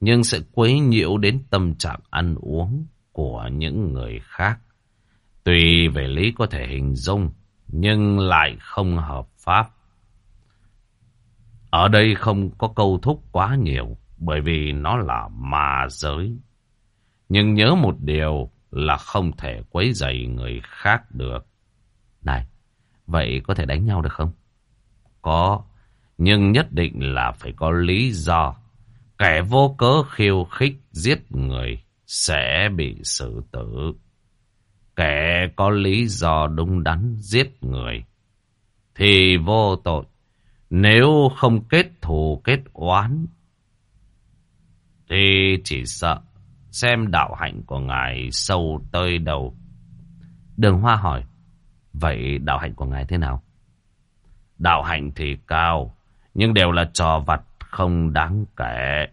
S1: Nhưng sẽ quấy nhiễu đến tâm trạng ăn uống của những người khác. Tùy về lý có thể hình dung, nhưng lại không hợp pháp. Ở đây không có câu thúc quá nhiều, bởi vì nó là ma giới. Nhưng nhớ một điều là không thể quấy dày người khác được. Này, vậy có thể đánh nhau được không? Có, nhưng nhất định là phải có lý do. Kẻ vô cớ khiêu khích giết người sẽ bị xử tử. Kẻ có lý do đúng đắn giết người thì vô tội. Nếu không kết thù kết oán thì chỉ sợ xem đạo hạnh của ngài sâu tới đâu. Đường Hoa hỏi, vậy đạo hạnh của ngài thế nào? Đạo hạnh thì cao, nhưng đều là trò vặt không đáng kể.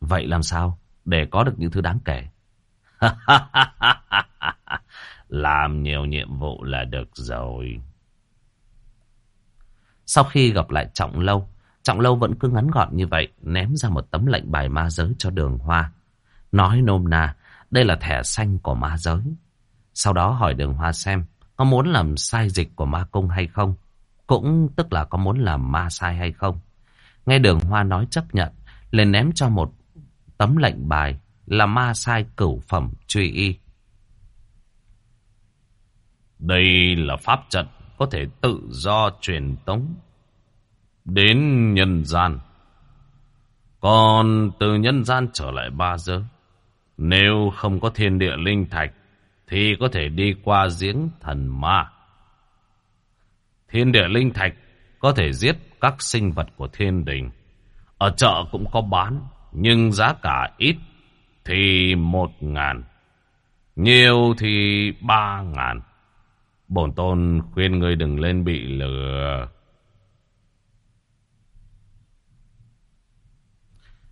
S1: Vậy làm sao để có được những thứ đáng kể? Làm nhiều nhiệm vụ là được rồi. Sau khi gặp lại Trọng Lâu, Trọng Lâu vẫn cứ ngắn gọn như vậy, ném ra một tấm lệnh bài ma giới cho đường hoa. Nói nôm na, đây là thẻ xanh của ma giới. Sau đó hỏi đường hoa xem, có muốn làm sai dịch của ma cung hay không? Cũng tức là có muốn làm ma sai hay không? Nghe đường hoa nói chấp nhận, liền ném cho một tấm lệnh bài là ma sai cửu phẩm truy y. Đây là pháp trận có thể tự do truyền tống đến nhân gian. Còn từ nhân gian trở lại ba giới, nếu không có thiên địa linh thạch, thì có thể đi qua giếng thần ma. Thiên địa linh thạch có thể giết các sinh vật của thiên đình. Ở chợ cũng có bán, nhưng giá cả ít thì một ngàn. Nhiều thì ba ngàn. Bổn tôn khuyên ngươi đừng lên bị lừa.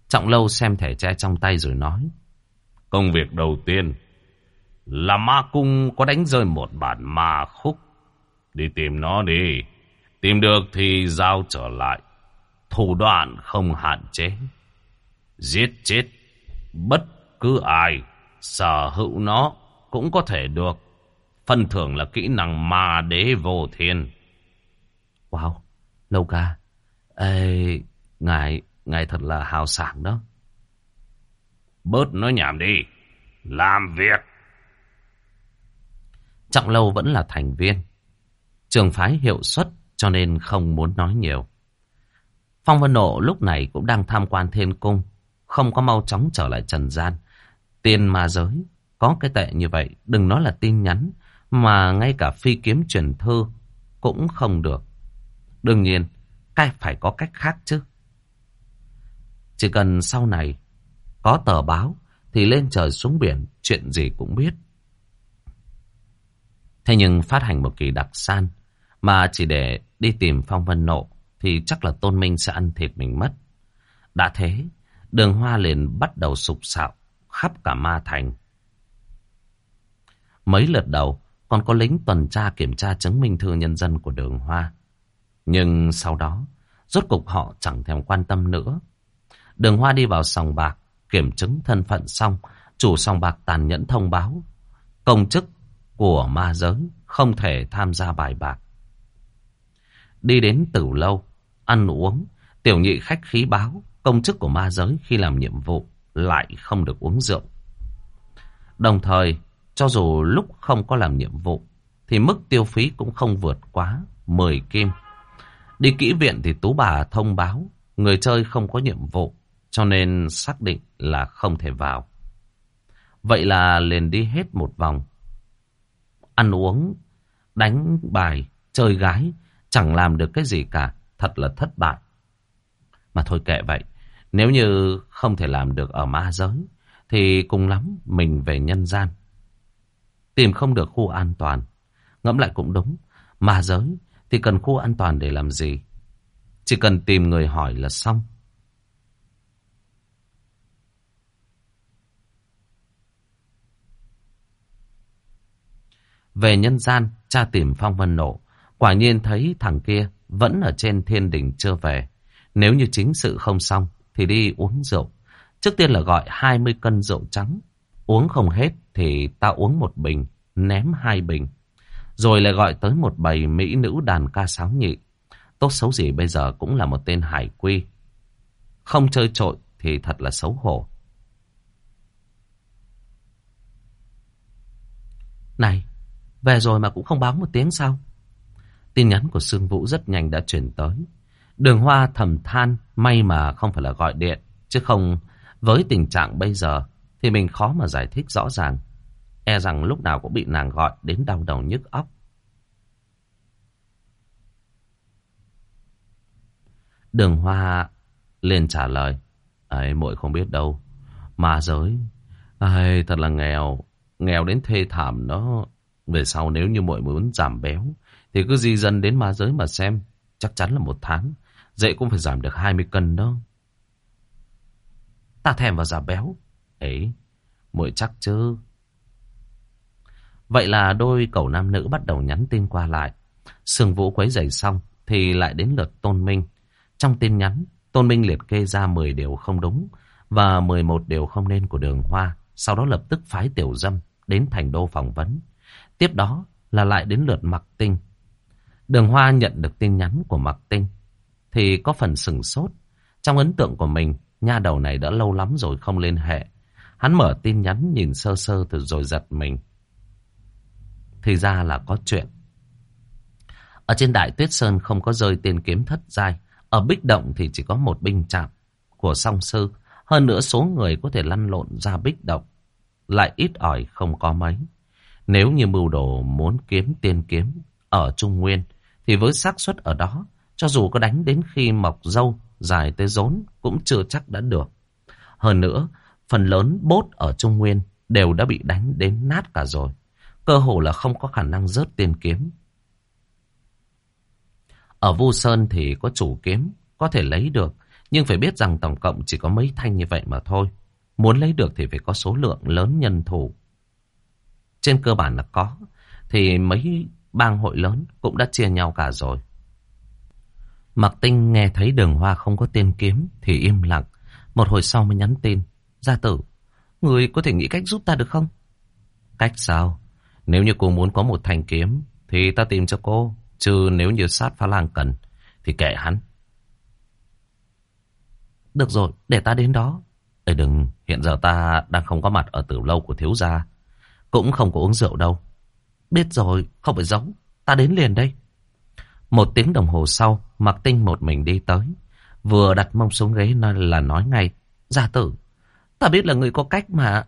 S1: Trọng lâu xem thẻ tre trong tay rồi nói. Công việc đầu tiên là ma cung có đánh rơi một bản ma khúc. Đi tìm nó đi. Tìm được thì giao trở lại. Thủ đoạn không hạn chế. Giết chết bất cứ ai sở hữu nó cũng có thể được. Phần thưởng là kỹ năng ma đế vô thiên. Wow, lâu ca. Ê, ngài, ngài thật là hào sảng đó. Bớt nói nhảm đi. Làm việc. Trọng lâu vẫn là thành viên. Trường phái hiệu suất cho nên không muốn nói nhiều. Phong Vân Nộ lúc này cũng đang tham quan thiên cung. Không có mau chóng trở lại trần gian. Tiền ma giới. Có cái tệ như vậy. Đừng nói là tin nhắn. Mà ngay cả phi kiếm truyền thư cũng không được. Đương nhiên. Cái phải có cách khác chứ. Chỉ cần sau này có tờ báo thì lên trời xuống biển, chuyện gì cũng biết. Thế nhưng phát hành một kỳ đặc san mà chỉ để đi tìm Phong Vân Nộ thì chắc là Tôn Minh sẽ ăn thịt mình mất. Đã thế, đường hoa liền bắt đầu sục sạo khắp cả ma thành. Mấy lượt đầu còn có lính tuần tra kiểm tra chứng minh thư nhân dân của đường hoa. Nhưng sau đó, rốt cục họ chẳng thèm quan tâm nữa. Đường hoa đi vào sòng bạc, kiểm chứng thân phận xong, chủ sòng bạc tàn nhẫn thông báo. Công chức của ma giới không thể tham gia bài bạc. Đi đến từ lâu, ăn uống, tiểu nhị khách khí báo, công chức của ma giới khi làm nhiệm vụ lại không được uống rượu. Đồng thời, cho dù lúc không có làm nhiệm vụ, thì mức tiêu phí cũng không vượt quá 10 kim. Đi kỹ viện thì Tú bà thông báo người chơi không có nhiệm vụ, cho nên xác định là không thể vào. Vậy là liền đi hết một vòng. Ăn uống, đánh bài, chơi gái, chẳng làm được cái gì cả, thật là thất bại. Mà thôi kệ vậy, nếu như không thể làm được ở ma giới, thì cùng lắm mình về nhân gian. Tìm không được khu an toàn. Ngẫm lại cũng đúng, ma giới thì cần khu an toàn để làm gì? Chỉ cần tìm người hỏi là xong. Về nhân gian, cha tìm Phong Vân Nộ. Quả nhiên thấy thằng kia vẫn ở trên thiên đình chưa về. Nếu như chính sự không xong, thì đi uống rượu. Trước tiên là gọi 20 cân rượu trắng. Uống không hết thì ta uống một bình, ném hai bình. Rồi lại gọi tới một bầy mỹ nữ đàn ca sáo nhị. Tốt xấu gì bây giờ cũng là một tên hải quy. Không chơi trội thì thật là xấu hổ. Này, về rồi mà cũng không báo một tiếng sao? Tin nhắn của Sương Vũ rất nhanh đã chuyển tới. Đường Hoa thầm than may mà không phải là gọi điện. Chứ không với tình trạng bây giờ thì mình khó mà giải thích rõ ràng. E rằng lúc nào cũng bị nàng gọi đến đau đầu nhức óc. Đường Hoa liền trả lời. ấy muội không biết đâu. Mà giới. Ai, thật là nghèo. Nghèo đến thê thảm đó. Về sau nếu như muội muốn giảm béo. Thì cứ di dân đến ma giới mà xem. Chắc chắn là một tháng. Dậy cũng phải giảm được 20 cân đó. Ta thèm vào giả béo. Ấy, muội chắc chứ. Vậy là đôi cậu nam nữ bắt đầu nhắn tin qua lại. Sương Vũ quấy giày xong thì lại đến lượt Tôn Minh. Trong tin nhắn, Tôn Minh liệt kê ra 10 điều không đúng và 11 điều không nên của đường hoa. Sau đó lập tức phái tiểu dâm đến thành đô phỏng vấn. Tiếp đó là lại đến lượt Mặc Tinh. Đường Hoa nhận được tin nhắn của Mặc Tinh thì có phần sừng sốt. Trong ấn tượng của mình, nha đầu này đã lâu lắm rồi không liên hệ. Hắn mở tin nhắn nhìn sơ sơ từ rồi giật mình. Thì ra là có chuyện. Ở trên Đại Tuyết Sơn không có rơi tiền kiếm thất giai. Ở Bích Động thì chỉ có một binh chạm của song sư. Hơn nữa số người có thể lăn lộn ra Bích Động lại ít ỏi không có mấy. Nếu như mưu đồ muốn kiếm tiên kiếm ở Trung Nguyên thì với xác suất ở đó cho dù có đánh đến khi mọc dâu dài tới rốn cũng chưa chắc đã được. Hơn nữa, phần lớn bốt ở Trung Nguyên đều đã bị đánh đến nát cả rồi. Cơ hồ là không có khả năng rớt tiền kiếm. Ở Vu Sơn thì có chủ kiếm, có thể lấy được. Nhưng phải biết rằng tổng cộng chỉ có mấy thanh như vậy mà thôi. Muốn lấy được thì phải có số lượng lớn nhân thủ. Trên cơ bản là có. Thì mấy bang hội lớn cũng đã chia nhau cả rồi. Mặc tinh nghe thấy đường hoa không có tiên kiếm thì im lặng. Một hồi sau mới nhắn tin. Gia tử, người có thể nghĩ cách giúp ta được không? Cách sao? Nếu như cô muốn có một thanh kiếm thì ta tìm cho cô. Chứ nếu như sát phá lang cần thì kệ hắn. Được rồi, để ta đến đó. Ê đừng, hiện giờ ta đang không có mặt ở tử lâu của thiếu gia. Cũng không có uống rượu đâu. Biết rồi, không phải giấu. Ta đến liền đây. Một tiếng đồng hồ sau, Mạc Tinh một mình đi tới. Vừa đặt mông xuống ghế nói là nói ngay. Gia tử, ta biết là người có cách mà.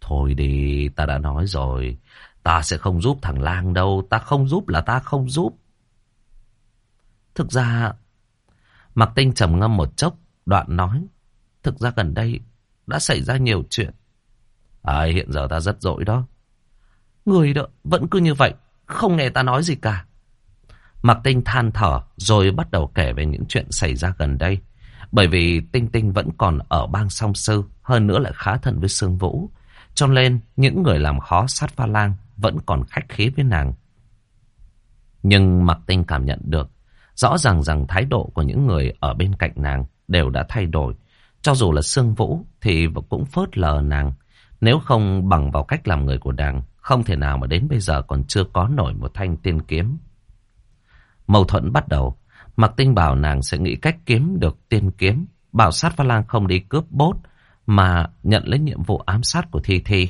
S1: Thôi đi, ta đã nói rồi. Ta sẽ không giúp thằng lang đâu. Ta không giúp là ta không giúp. Thực ra, Mạc Tinh trầm ngâm một chốc, đoạn nói. Thực ra gần đây đã xảy ra nhiều chuyện. À, hiện giờ ta rất dỗi đó. Người đó vẫn cứ như vậy, không nghe ta nói gì cả. Mặc Tinh than thở rồi bắt đầu kể về những chuyện xảy ra gần đây. Bởi vì Tinh Tinh vẫn còn ở bang song sư, hơn nữa lại khá thân với Sương Vũ. Cho nên những người làm khó sát pha lang vẫn còn khách khí với nàng. Nhưng Mặc Tinh cảm nhận được, rõ ràng rằng thái độ của những người ở bên cạnh nàng đều đã thay đổi. Cho dù là Sương Vũ thì cũng phớt lờ nàng. Nếu không bằng vào cách làm người của nàng, không thể nào mà đến bây giờ còn chưa có nổi một thanh tiên kiếm. Mâu thuẫn bắt đầu. Mạc Tinh bảo nàng sẽ nghĩ cách kiếm được tiên kiếm. Bảo sát pha lang không đi cướp bốt mà nhận lấy nhiệm vụ ám sát của Thi Thi.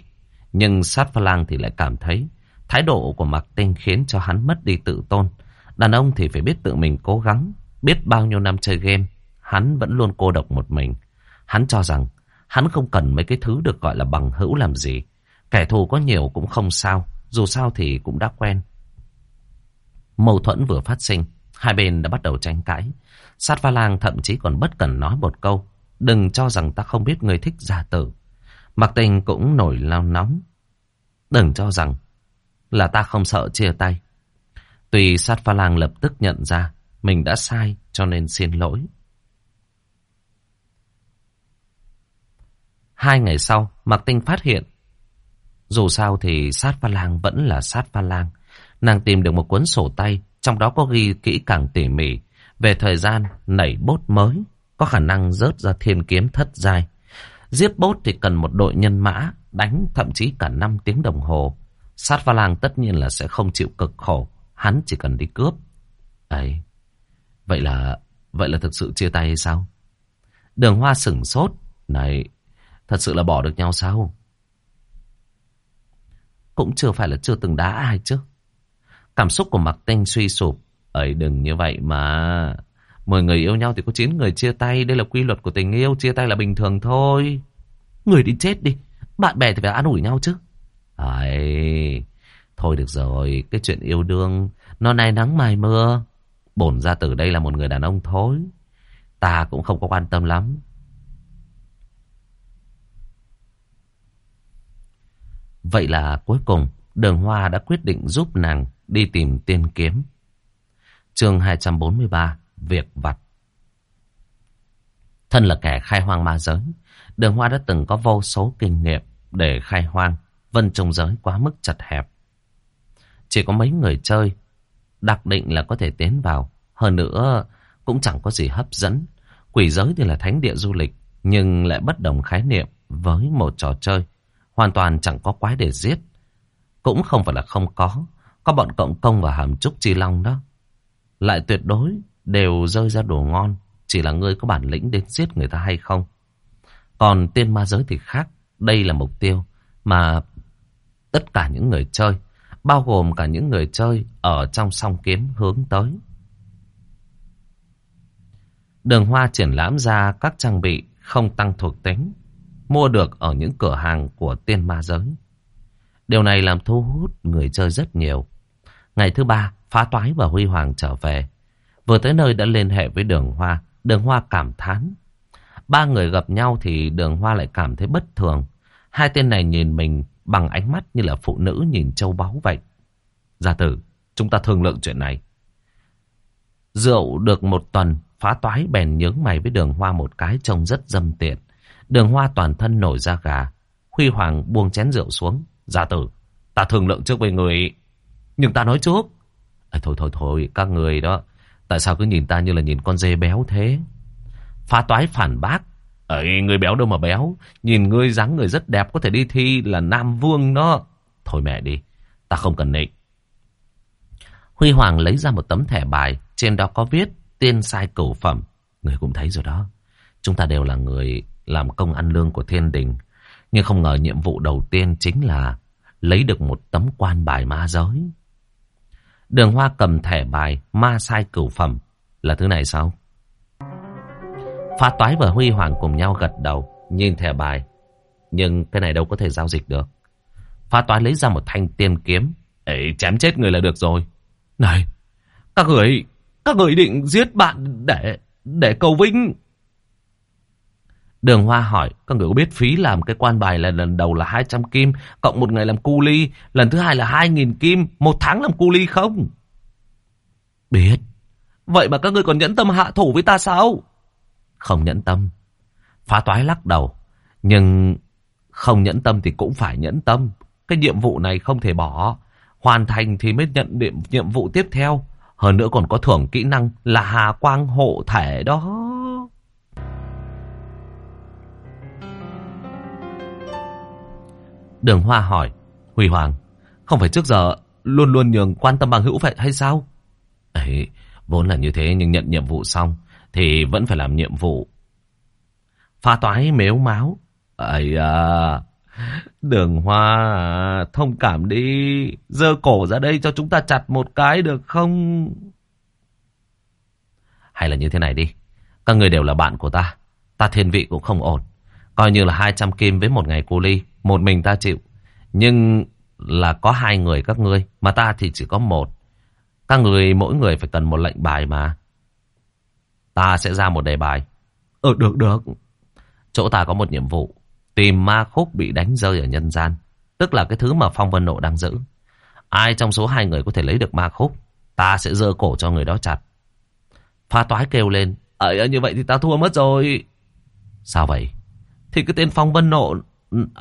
S1: Nhưng sát pha lang thì lại cảm thấy thái độ của Mạc Tinh khiến cho hắn mất đi tự tôn. Đàn ông thì phải biết tự mình cố gắng. Biết bao nhiêu năm chơi game, hắn vẫn luôn cô độc một mình. Hắn cho rằng hắn không cần mấy cái thứ được gọi là bằng hữu làm gì. Kẻ thù có nhiều cũng không sao, dù sao thì cũng đã quen. Mâu thuẫn vừa phát sinh, hai bên đã bắt đầu tranh cãi. Sát pha lang thậm chí còn bất cần nói một câu. Đừng cho rằng ta không biết người thích giả tử. Mặc tình cũng nổi lao nóng. Đừng cho rằng là ta không sợ chia tay. Tùy sát pha lang lập tức nhận ra mình đã sai cho nên xin lỗi. Hai ngày sau, Mạc Tinh phát hiện. Dù sao thì sát pha lang vẫn là sát pha lang. Nàng tìm được một cuốn sổ tay, trong đó có ghi kỹ càng tỉ mỉ về thời gian nảy bốt mới, có khả năng rớt ra thiên kiếm thất giai. Giết bốt thì cần một đội nhân mã, đánh thậm chí cả 5 tiếng đồng hồ. Sát pha lang tất nhiên là sẽ không chịu cực khổ, hắn chỉ cần đi cướp. đấy vậy là, vậy là thực sự chia tay hay sao? Đường hoa sửng sốt, này, thật sự là bỏ được nhau sao? Cũng chưa phải là chưa từng đá ai chứ. Cảm xúc của Mạc Tinh suy sụp. Ấy đừng như vậy mà. Mười người yêu nhau thì có chín người chia tay. Đây là quy luật của tình yêu. Chia tay là bình thường thôi. Người đi chết đi. Bạn bè thì phải an ủi nhau chứ. Ấy, thôi được rồi. Cái chuyện yêu đương. Nó nay nắng mai mưa. Bổn ra từ đây là một người đàn ông thôi. Ta cũng không có quan tâm lắm. Vậy là cuối cùng, Đường Hoa đã quyết định giúp nàng đi tìm tiên kiếm. chương 243 Việc vặt. Thân là kẻ khai hoang ma giới, Đường Hoa đã từng có vô số kinh nghiệm Để khai hoang, Vân trùng giới quá mức chặt hẹp. Chỉ có mấy người chơi, Đặc định là có thể tiến vào. Hơn nữa, cũng chẳng có gì hấp dẫn. Quỷ giới thì là thánh địa du lịch, Nhưng lại bất đồng khái niệm Với một trò chơi. Hoàn toàn chẳng có quái để giết Cũng không phải là không có có bọn cộng công và hàm trúc chi long đó. Lại tuyệt đối đều rơi ra đồ ngon. Chỉ là ngươi có bản lĩnh đến giết người ta hay không. Còn tiên ma giới thì khác. Đây là mục tiêu mà tất cả những người chơi, bao gồm cả những người chơi ở trong song kiếm hướng tới. Đường Hoa triển lãm ra các trang bị không tăng thuộc tính, mua được ở những cửa hàng của tiên ma giới. Điều này làm thu hút người chơi rất nhiều. Ngày thứ ba, phá toái và Huy Hoàng trở về. Vừa tới nơi đã liên hệ với đường Hoa. Đường Hoa cảm thán. Ba người gặp nhau thì đường Hoa lại cảm thấy bất thường. Hai tên này nhìn mình bằng ánh mắt như là phụ nữ nhìn châu báu vậy. Gia tử, chúng ta thương lượng chuyện này. Rượu được một tuần, phá toái bèn nhướng mày với đường Hoa một cái trông rất dâm tiện. Đường Hoa toàn thân nổi da gà. Huy Hoàng buông chén rượu xuống. Gia tử, ta thương lượng trước với người. Nhưng ta nói trước. À, thôi thôi thôi, các người đó. Tại sao cứ nhìn ta như là nhìn con dê béo thế? Phá toái phản bác. Ấy, người béo đâu mà béo. Nhìn ngươi dáng người rất đẹp có thể đi thi là Nam Vương đó. Thôi mẹ đi, ta không cần nịnh. Huy Hoàng lấy ra một tấm thẻ bài. Trên đó có viết tiên sai cửu phẩm. Người cũng thấy rồi đó. Chúng ta đều là người làm công ăn lương của thiên đình. Nhưng không ngờ nhiệm vụ đầu tiên chính là lấy được một tấm quan bài ma giới. Đường Hoa cầm thẻ bài ma sai cửu phẩm. Là thứ này sao? Phá toái và Huy Hoàng cùng nhau gật đầu, nhìn thẻ bài. Nhưng cái này đâu có thể giao dịch được. Phá toái lấy ra một thanh tiên kiếm. Ấy, chém chết người là được rồi. Này, các người, các người định giết bạn để, để cầu vinh. Đường Hoa hỏi, các người có biết phí làm cái quan bài là lần đầu là 200 kim, cộng một ngày làm cu ly, lần thứ hai là 2.000 kim, một tháng làm cu ly không? Biết. Vậy mà các người còn nhẫn tâm hạ thủ với ta sao? Không nhẫn tâm. Phá toái lắc đầu. Nhưng không nhẫn tâm thì cũng phải nhẫn tâm. Cái nhiệm vụ này không thể bỏ. Hoàn thành thì mới nhận nhiệm, nhiệm vụ tiếp theo. Hơn nữa còn có thưởng kỹ năng là Hà Quang hộ thể đó. Đường Hoa hỏi, Huy Hoàng, không phải trước giờ luôn luôn nhường quan tâm bằng hữu vậy hay sao? Ấy, vốn là như thế nhưng nhận nhiệm vụ xong thì vẫn phải làm nhiệm vụ. Pha toái mếu máu. Ấy à, Đường Hoa, thông cảm đi. Giơ cổ ra đây cho chúng ta chặt một cái được không? Hay là như thế này đi. Các người đều là bạn của ta. Ta thiên vị cũng không ổn. Coi như là 200 kim với một ngày cô ly. Một mình ta chịu. Nhưng là có hai người các ngươi. Mà ta thì chỉ có một. Các người mỗi người phải cần một lệnh bài mà. Ta sẽ ra một đề bài. Ừ được được. Chỗ ta có một nhiệm vụ. Tìm ma khúc bị đánh rơi ở nhân gian. Tức là cái thứ mà Phong Vân Nộ đang giữ. Ai trong số hai người có thể lấy được ma khúc. Ta sẽ dơ cổ cho người đó chặt. Pha toái kêu lên. Ở như vậy thì ta thua mất rồi. Sao vậy? Thì cái tên Phong Vân Nộ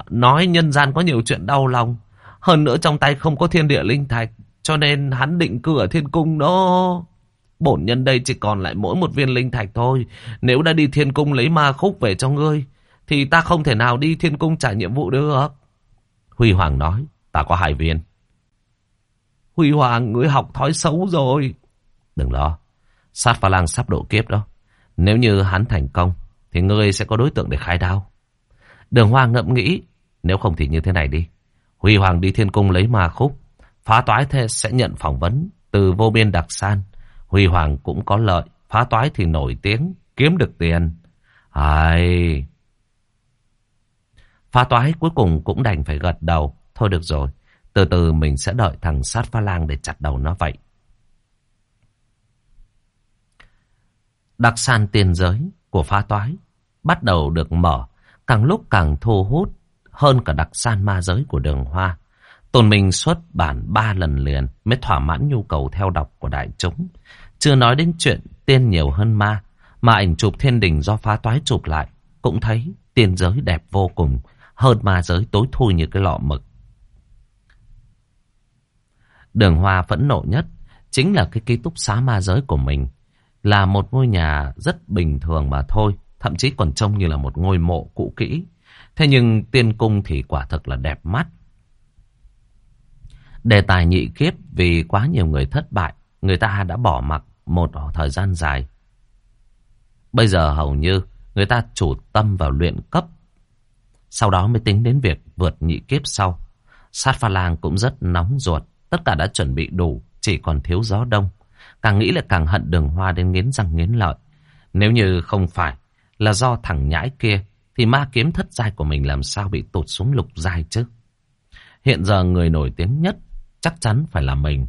S1: nói nhân gian có nhiều chuyện đau lòng. Hơn nữa trong tay không có thiên địa linh thạch. Cho nên hắn định cư ở thiên cung đó. Bổn nhân đây chỉ còn lại mỗi một viên linh thạch thôi. Nếu đã đi thiên cung lấy ma khúc về cho ngươi. Thì ta không thể nào đi thiên cung trả nhiệm vụ được. Huy Hoàng nói. Ta có hai viên. Huy Hoàng, ngươi học thói xấu rồi. Đừng lo. Sát pha lang sắp độ kiếp đó. Nếu như hắn thành công. Thì ngươi sẽ có đối tượng để khai đao. Đường Hoa ngậm nghĩ. Nếu không thì như thế này đi. Huy Hoàng đi thiên cung lấy ma khúc. Phá toái thế sẽ nhận phỏng vấn từ vô biên đặc san. Huy Hoàng cũng có lợi. Phá toái thì nổi tiếng. Kiếm được tiền. Ai... Phá toái cuối cùng cũng đành phải gật đầu. Thôi được rồi. Từ từ mình sẽ đợi thằng sát pha lang để chặt đầu nó vậy. Đặc san tiền giới của phá toái bắt đầu được mở. Càng lúc càng thu hút hơn cả đặc san ma giới của đường hoa. Tôn Minh xuất bản ba lần liền mới thỏa mãn nhu cầu theo đọc của đại chúng. Chưa nói đến chuyện tiên nhiều hơn ma, mà ảnh chụp thiên đình do phá toái chụp lại, cũng thấy tiên giới đẹp vô cùng, hơn ma giới tối thui như cái lọ mực. Đường Hoa phẫn nộ nhất chính là cái ký túc xá ma giới của mình. Là một ngôi nhà rất bình thường mà thôi, thậm chí còn trông như là một ngôi mộ cũ kỹ. Thế nhưng tiên cung thì quả thực là đẹp mắt. Đề tài nhị kiếp vì quá nhiều người thất bại, người ta đã bỏ mặc một thời gian dài. Bây giờ hầu như người ta chủ tâm vào luyện cấp, sau đó mới tính đến việc vượt nhị kiếp sau. Sát pha lang cũng rất nóng ruột, tất cả đã chuẩn bị đủ, chỉ còn thiếu gió đông. Càng nghĩ là càng hận đường hoa đến nghiến răng nghiến lợi. Nếu như không phải là do thằng nhãi kia, thì ma kiếm thất giai của mình làm sao bị tụt xuống lục giai chứ? Hiện giờ người nổi tiếng nhất chắc chắn phải là mình.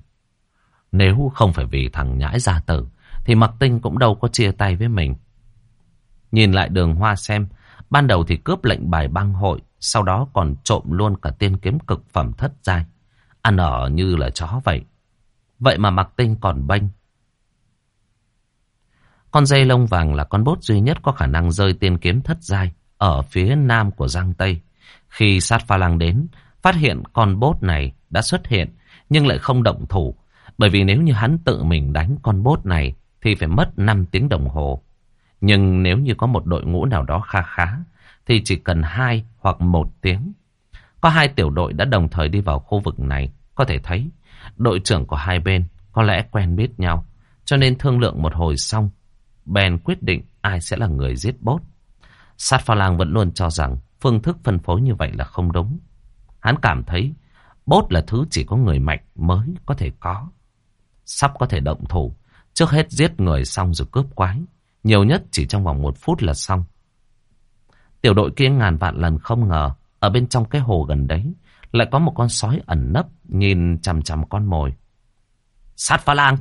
S1: Nếu không phải vì thằng nhãi gia tử, thì Mặc Tinh cũng đâu có chia tay với mình. Nhìn lại đường hoa xem, ban đầu thì cướp lệnh bài băng hội, sau đó còn trộm luôn cả tiên kiếm cực phẩm thất giai. Ăn ở như là chó vậy. Vậy mà Mặc Tinh còn bênh. Con dây lông vàng là con bốt duy nhất có khả năng rơi tiên kiếm thất giai ở phía nam của Giang Tây. Khi sát pha lang đến, phát hiện con bốt này đã xuất hiện nhưng lại không động thủ. Bởi vì nếu như hắn tự mình đánh con bốt này thì phải mất 5 tiếng đồng hồ. Nhưng nếu như có một đội ngũ nào đó kha khá thì chỉ cần 2 hoặc 1 tiếng. Có hai tiểu đội đã đồng thời đi vào khu vực này. Có thể thấy đội trưởng của hai bên có lẽ quen biết nhau. Cho nên thương lượng một hồi xong, Ben quyết định ai sẽ là người giết bốt. Sát pha lang vẫn luôn cho rằng phương thức phân phối như vậy là không đúng. Hắn cảm thấy Bốt là thứ chỉ có người mạnh mới có thể có. Sắp có thể động thủ. Trước hết giết người xong rồi cướp quái. Nhiều nhất chỉ trong vòng một phút là xong. Tiểu đội kia ngàn vạn lần không ngờ. Ở bên trong cái hồ gần đấy. Lại có một con sói ẩn nấp. Nhìn chằm chằm con mồi. Sát pha lang.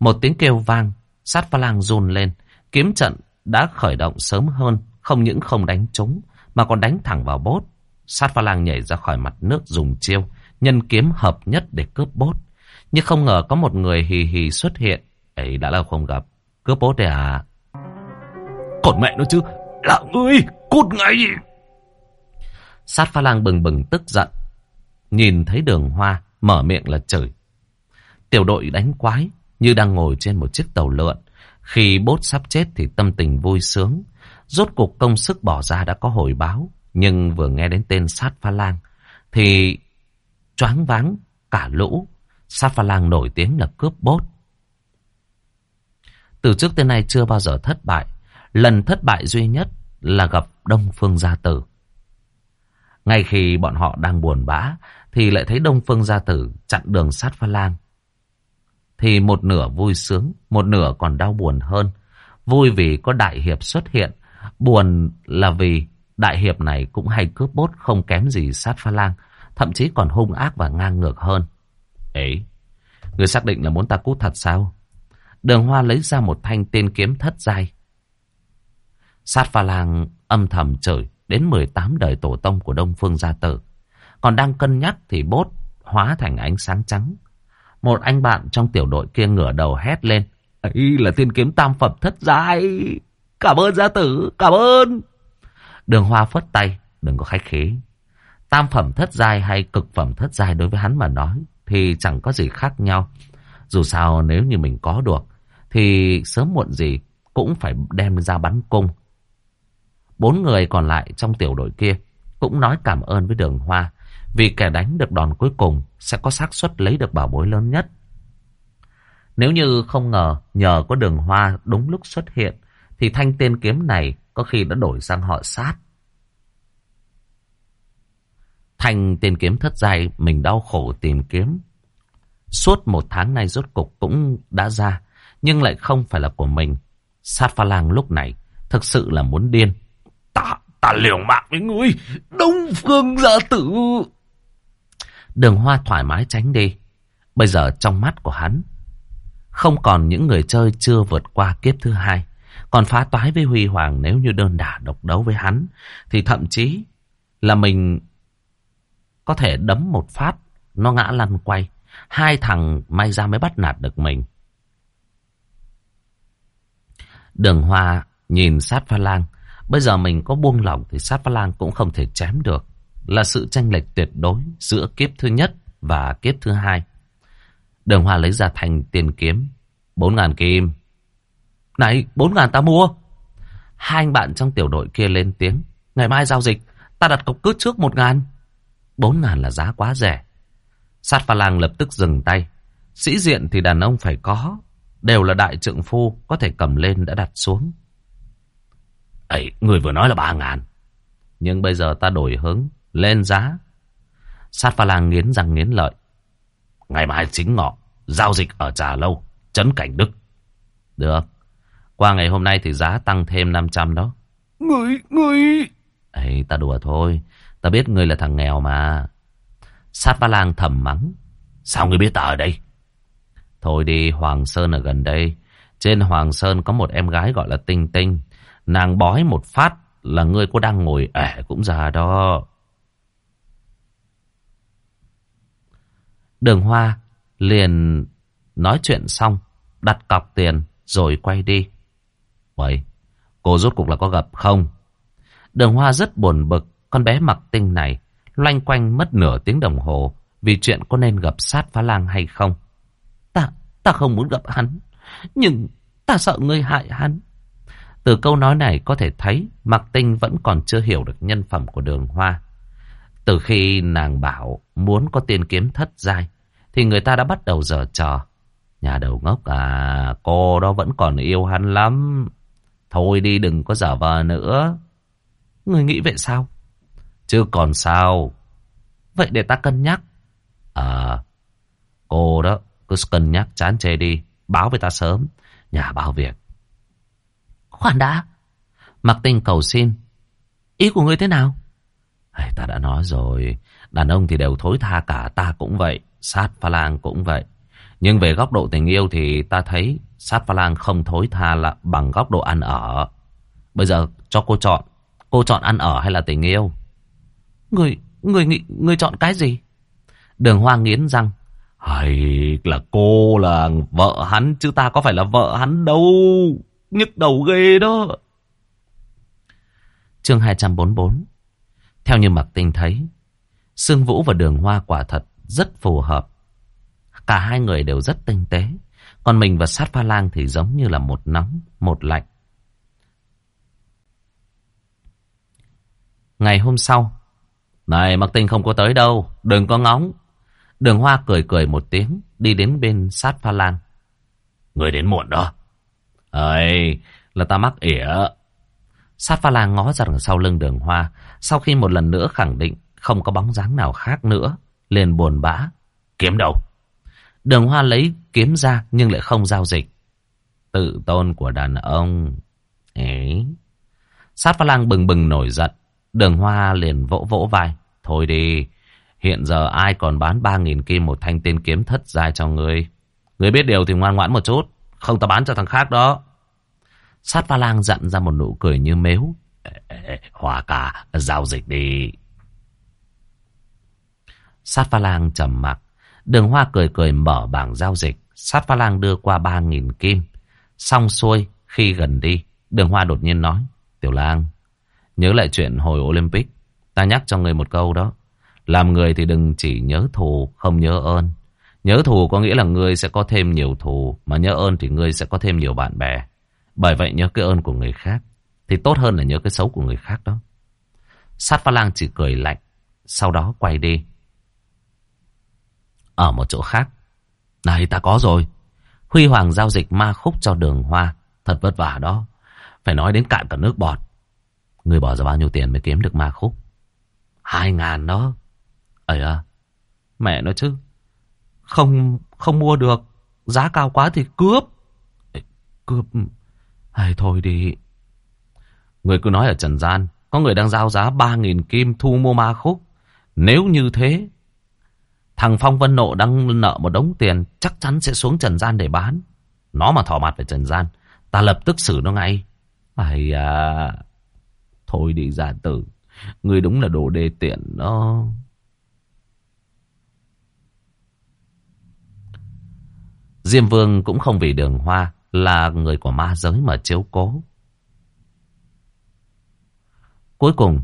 S1: Một tiếng kêu vang. Sát pha lang run lên. Kiếm trận đã khởi động sớm hơn. Không những không đánh trúng. Mà còn đánh thẳng vào bốt. Sát pha lang nhảy ra khỏi mặt nước dùng chiêu, nhân kiếm hợp nhất để cướp bốt. Nhưng không ngờ có một người hì hì xuất hiện. Ấy đã lâu không gặp. Cướp bốt đấy à? Còn mẹ nó chứ, là ngươi, cút ngay! Sát pha lang bừng bừng tức giận. Nhìn thấy đường hoa, mở miệng là chửi. Tiểu đội đánh quái, như đang ngồi trên một chiếc tàu lượn. Khi bốt sắp chết thì tâm tình vui sướng. Rốt cuộc công sức bỏ ra đã có hồi báo. Nhưng vừa nghe đến tên sát pha lang thì choáng váng cả lũ. Sát pha lang nổi tiếng là cướp bốt. Từ trước tới nay chưa bao giờ thất bại. Lần thất bại duy nhất là gặp Đông Phương Gia Tử. Ngay khi bọn họ đang buồn bã, thì lại thấy Đông Phương Gia Tử chặn đường sát pha lang. Thì một nửa vui sướng, một nửa còn đau buồn hơn. Vui vì có Đại Hiệp xuất hiện, buồn là vì Đại Hiệp này cũng hay cướp bốt không kém gì sát pha lang, thậm chí còn hung ác và ngang ngược hơn. Ấy, người xác định là muốn ta cút thật sao? Đường Hoa lấy ra một thanh tiên kiếm thất giai. Sát pha lang âm thầm chửi đến 18 đời tổ tông của Đông Phương Gia Tử. Còn đang cân nhắc thì bốt hóa thành ánh sáng trắng. Một anh bạn trong tiểu đội kia ngửa đầu hét lên. Ấy là thiên kiếm tam phẩm thất giai. Cảm ơn gia tử, cảm ơn. Đường hoa phất tay, đừng có khách khí. Tam phẩm thất giai hay cực phẩm thất giai đối với hắn mà nói thì chẳng có gì khác nhau. Dù sao nếu như mình có được thì sớm muộn gì cũng phải đem ra bắn cung. Bốn người còn lại trong tiểu đội kia cũng nói cảm ơn với đường hoa vì kẻ đánh được đòn cuối cùng sẽ có xác suất lấy được bảo bối lớn nhất. Nếu như không ngờ nhờ có đường hoa đúng lúc xuất hiện thì thanh tên kiếm này có khi đã đổi sang họ sát. Thanh tên kiếm thất giai mình đau khổ tìm kiếm. Suốt một tháng nay rốt cục cũng đã ra, nhưng lại không phải là của mình. Sát pha lang lúc này thực sự là muốn điên. Ta, ta liều mạng với ngươi, Đông Phương gia tử. Đường hoa thoải mái tránh đi. Bây giờ trong mắt của hắn, không còn những người chơi chưa vượt qua kiếp thứ hai. Còn phá toái với Huy Hoàng nếu như đơn đả độc đấu với hắn, thì thậm chí là mình có thể đấm một phát, nó ngã lăn quay. Hai thằng may ra mới bắt nạt được mình. Đường Hoa nhìn sát pha lang. Bây giờ mình có buông lỏng thì sát pha lang cũng không thể chém được. Là sự tranh lệch tuyệt đối giữa kiếp thứ nhất và kiếp thứ hai. Đường Hoa lấy ra thành tiền kiếm. Bốn ngàn kim. Này, bốn ngàn ta mua. Hai anh bạn trong tiểu đội kia lên tiếng. Ngày mai giao dịch, ta đặt cọc cước trước một ngàn. Bốn ngàn là giá quá rẻ. Sát pha lang lập tức dừng tay. Sĩ diện thì đàn ông phải có. Đều là đại trượng phu, có thể cầm lên đã đặt xuống. ấy người vừa nói là ba ngàn. Nhưng bây giờ ta đổi hướng lên giá. Sát pha lang nghiến răng nghiến lợi. Ngày mai chính ngọ, giao dịch ở Trà Lâu, Trấn Cảnh Đức. Được. Qua ngày hôm nay thì giá tăng thêm 500 đó. Người, người... Ê, ta đùa thôi. Ta biết ngươi là thằng nghèo mà. Sát ba lang thầm mắng. Sao ngươi biết ta ở đây? Thôi đi, Hoàng Sơn ở gần đây. Trên Hoàng Sơn có một em gái gọi là Tinh Tinh. Nàng bói một phát là ngươi có đang ngồi ẻ cũng già đó. Đường Hoa liền nói chuyện xong, đặt cọc tiền rồi quay đi. Vậy, cô rốt cuộc là có gặp không? Đường Hoa rất buồn bực, con bé mặc tinh này loanh quanh mất nửa tiếng đồng hồ vì chuyện có nên gặp sát phá lang hay không. Ta, ta không muốn gặp hắn, nhưng ta sợ ngươi hại hắn. Từ câu nói này có thể thấy Mạc Tinh vẫn còn chưa hiểu được nhân phẩm của đường hoa. Từ khi nàng bảo muốn có tiền kiếm thất giai, thì người ta đã bắt đầu dở trò. Nhà đầu ngốc à, cô đó vẫn còn yêu hắn lắm. Thôi đi đừng có giả vờ nữa. Người nghĩ vậy sao? Chứ còn sao? Vậy để ta cân nhắc. À, cô đó cứ cân nhắc chán chê đi. Báo với ta sớm. Nhà bao việc. Khoan đã. Mặc tình cầu xin. Ý của ngươi thế nào? Ta đã nói rồi. Đàn ông thì đều thối tha cả. Ta cũng vậy. Sát pha lang cũng vậy. Nhưng về góc độ tình yêu thì ta thấy sát pha lang không thối tha là bằng góc độ ăn ở. Bây giờ cho cô chọn. Cô chọn ăn ở hay là tình yêu? Người, người nghĩ, người chọn cái gì? Đường hoa nghiến răng. Hay là cô là vợ hắn chứ ta có phải là vợ hắn đâu. Nhức đầu ghê đó. Chương 244 theo như Mạc Tinh thấy, Sương Vũ và Đường Hoa quả thật rất phù hợp. Cả hai người đều rất tinh tế. Còn mình và sát pha lang thì giống như là một nóng, một lạnh. Ngày hôm sau, này Mạc Tinh không có tới đâu, đừng có ngóng. Đường Hoa cười cười một tiếng, đi đến bên sát pha lang. Người đến muộn đó. Ơi, là ta mắc ỉa. Sát pha lang ngó ra đằng sau lưng đường Hoa, sau khi một lần nữa khẳng định không có bóng dáng nào khác nữa. Liền buồn bã. Kiếm đâu? Đường Hoa lấy kiếm ra nhưng lại không giao dịch. Tự tôn của đàn ông. Ấy. Sát pha lang bừng bừng nổi giận. Đường Hoa liền vỗ vỗ vai. Thôi đi. Hiện giờ ai còn bán 3.000 kim một thanh tiên kiếm thất dài cho người? người biết điều thì ngoan ngoãn một chút. Không ta bán cho thằng khác đó. Sát pha lang dặn ra một nụ cười như mếu. Hòa cả, giao dịch đi. Sát pha lang trầm mặc. Đường hoa cười cười mở bảng giao dịch. Sát pha lang đưa qua 3.000 kim. Xong xuôi, khi gần đi, đường hoa đột nhiên nói. Tiểu lang, nhớ lại chuyện hồi Olympic. Ta nhắc cho người một câu đó. Làm người thì đừng chỉ nhớ thù, không nhớ ơn. Nhớ thù có nghĩa là ngươi sẽ có thêm nhiều thù, mà nhớ ơn thì ngươi sẽ có thêm nhiều bạn bè. Bởi vậy nhớ cái ơn của người khác, thì tốt hơn là nhớ cái xấu của người khác đó. Sát pha lang chỉ cười lạnh, sau đó quay đi. Ở một chỗ khác, này ta có rồi. Huy Hoàng giao dịch ma khúc cho đường hoa, thật vất vả đó. Phải nói đến cạn cả nước bọt. Người bỏ ra bao nhiêu tiền mới kiếm được ma khúc? Hai ngàn đó. Ấy à, mẹ nói chứ. Không, không mua được. Giá cao quá thì cướp. Cướp... Hay thôi đi. Người cứ nói ở Trần gian, có người đang giao giá 3.000 kim thu mua ma khúc. Nếu như thế, thằng Phong Vân Nộ đang nợ một đống tiền, chắc chắn sẽ xuống Trần gian để bán. Nó mà thỏ mặt về Trần gian, ta lập tức xử nó ngay. Ai à, thôi đi giả tử, người đúng là đồ đề tiện đó. Diêm Vương cũng không vì đường hoa là người của ma giới mà chiếu cố. Cuối cùng,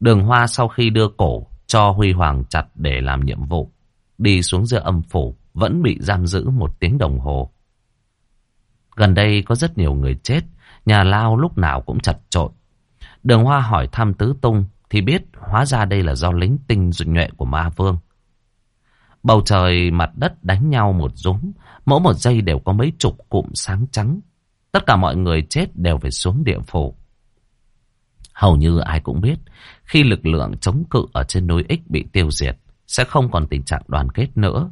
S1: đường hoa sau khi đưa cổ cho Huy Hoàng chặt để làm nhiệm vụ, đi xuống giữa âm phủ vẫn bị giam giữ một tiếng đồng hồ. Gần đây có rất nhiều người chết, nhà lao lúc nào cũng chặt trộn. Đường hoa hỏi thăm tứ tung thì biết hóa ra đây là do lính tinh nhuệ của ma vương. Bầu trời mặt đất đánh nhau một rúng, mỗi một giây đều có mấy chục cụm sáng trắng. Tất cả mọi người chết đều phải xuống địa phủ. Hầu như ai cũng biết, khi lực lượng chống cự ở trên núi X bị tiêu diệt, sẽ không còn tình trạng đoàn kết nữa.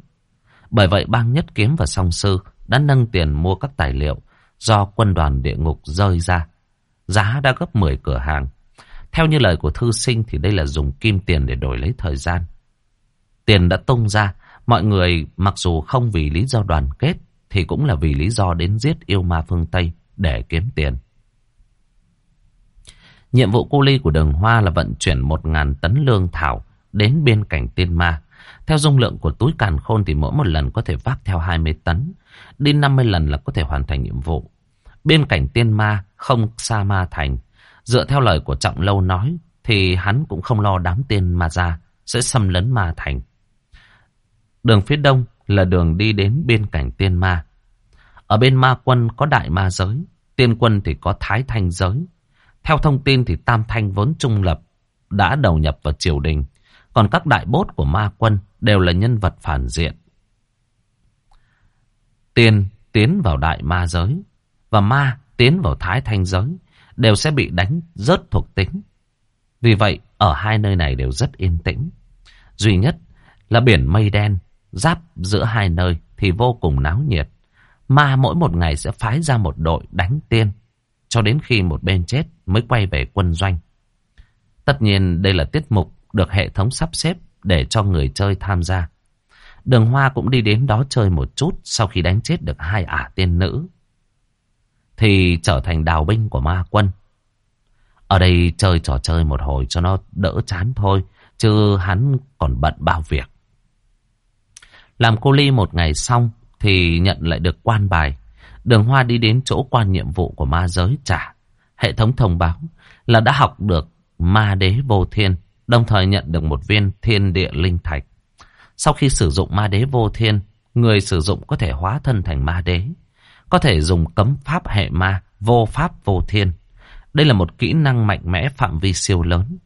S1: Bởi vậy bang nhất kiếm và song sư đã nâng tiền mua các tài liệu do quân đoàn địa ngục rơi ra. Giá đã gấp 10 cửa hàng. Theo như lời của thư sinh thì đây là dùng kim tiền để đổi lấy thời gian. Tiền đã tung ra, mọi người mặc dù không vì lý do đoàn kết thì cũng là vì lý do đến giết yêu ma phương Tây để kiếm tiền. Nhiệm vụ cu ly của đường hoa là vận chuyển 1.000 tấn lương thảo đến biên cảnh tiên ma. Theo dung lượng của túi càn khôn thì mỗi một lần có thể vác theo 20 tấn. Đi 50 lần là có thể hoàn thành nhiệm vụ. Bên cảnh tiên ma không xa ma thành. Dựa theo lời của Trọng Lâu nói thì hắn cũng không lo đám tiên ma ra sẽ xâm lấn ma thành. Đường phía đông là đường đi đến biên cảnh tiên ma. Ở bên ma quân có đại ma giới, tiên quân thì có thái thanh giới. Theo thông tin thì tam thanh vốn trung lập đã đầu nhập vào triều đình. Còn các đại bốt của ma quân đều là nhân vật phản diện. Tiên tiến vào đại ma giới và ma tiến vào thái thanh giới đều sẽ bị đánh rớt thuộc tính. Vì vậy ở hai nơi này đều rất yên tĩnh. Duy nhất là biển mây đen giáp giữa hai nơi thì vô cùng náo nhiệt. Ma mỗi một ngày sẽ phái ra một đội đánh tiên, cho đến khi một bên chết mới quay về quân doanh. Tất nhiên đây là tiết mục được hệ thống sắp xếp để cho người chơi tham gia. Đường Hoa cũng đi đến đó chơi một chút sau khi đánh chết được hai ả tiên nữ. Thì trở thành đào binh của ma quân. Ở đây chơi trò chơi một hồi cho nó đỡ chán thôi, chứ hắn còn bận bao việc. Làm cô Ly một ngày xong thì nhận lại được quan bài. Đường Hoa đi đến chỗ quan nhiệm vụ của ma giới trả. Hệ thống thông báo là đã học được ma đế vô thiên, đồng thời nhận được một viên thiên địa linh thạch. Sau khi sử dụng ma đế vô thiên, người sử dụng có thể hóa thân thành ma đế. Có thể dùng cấm pháp hệ ma, vô pháp vô thiên. Đây là một kỹ năng mạnh mẽ phạm vi siêu lớn.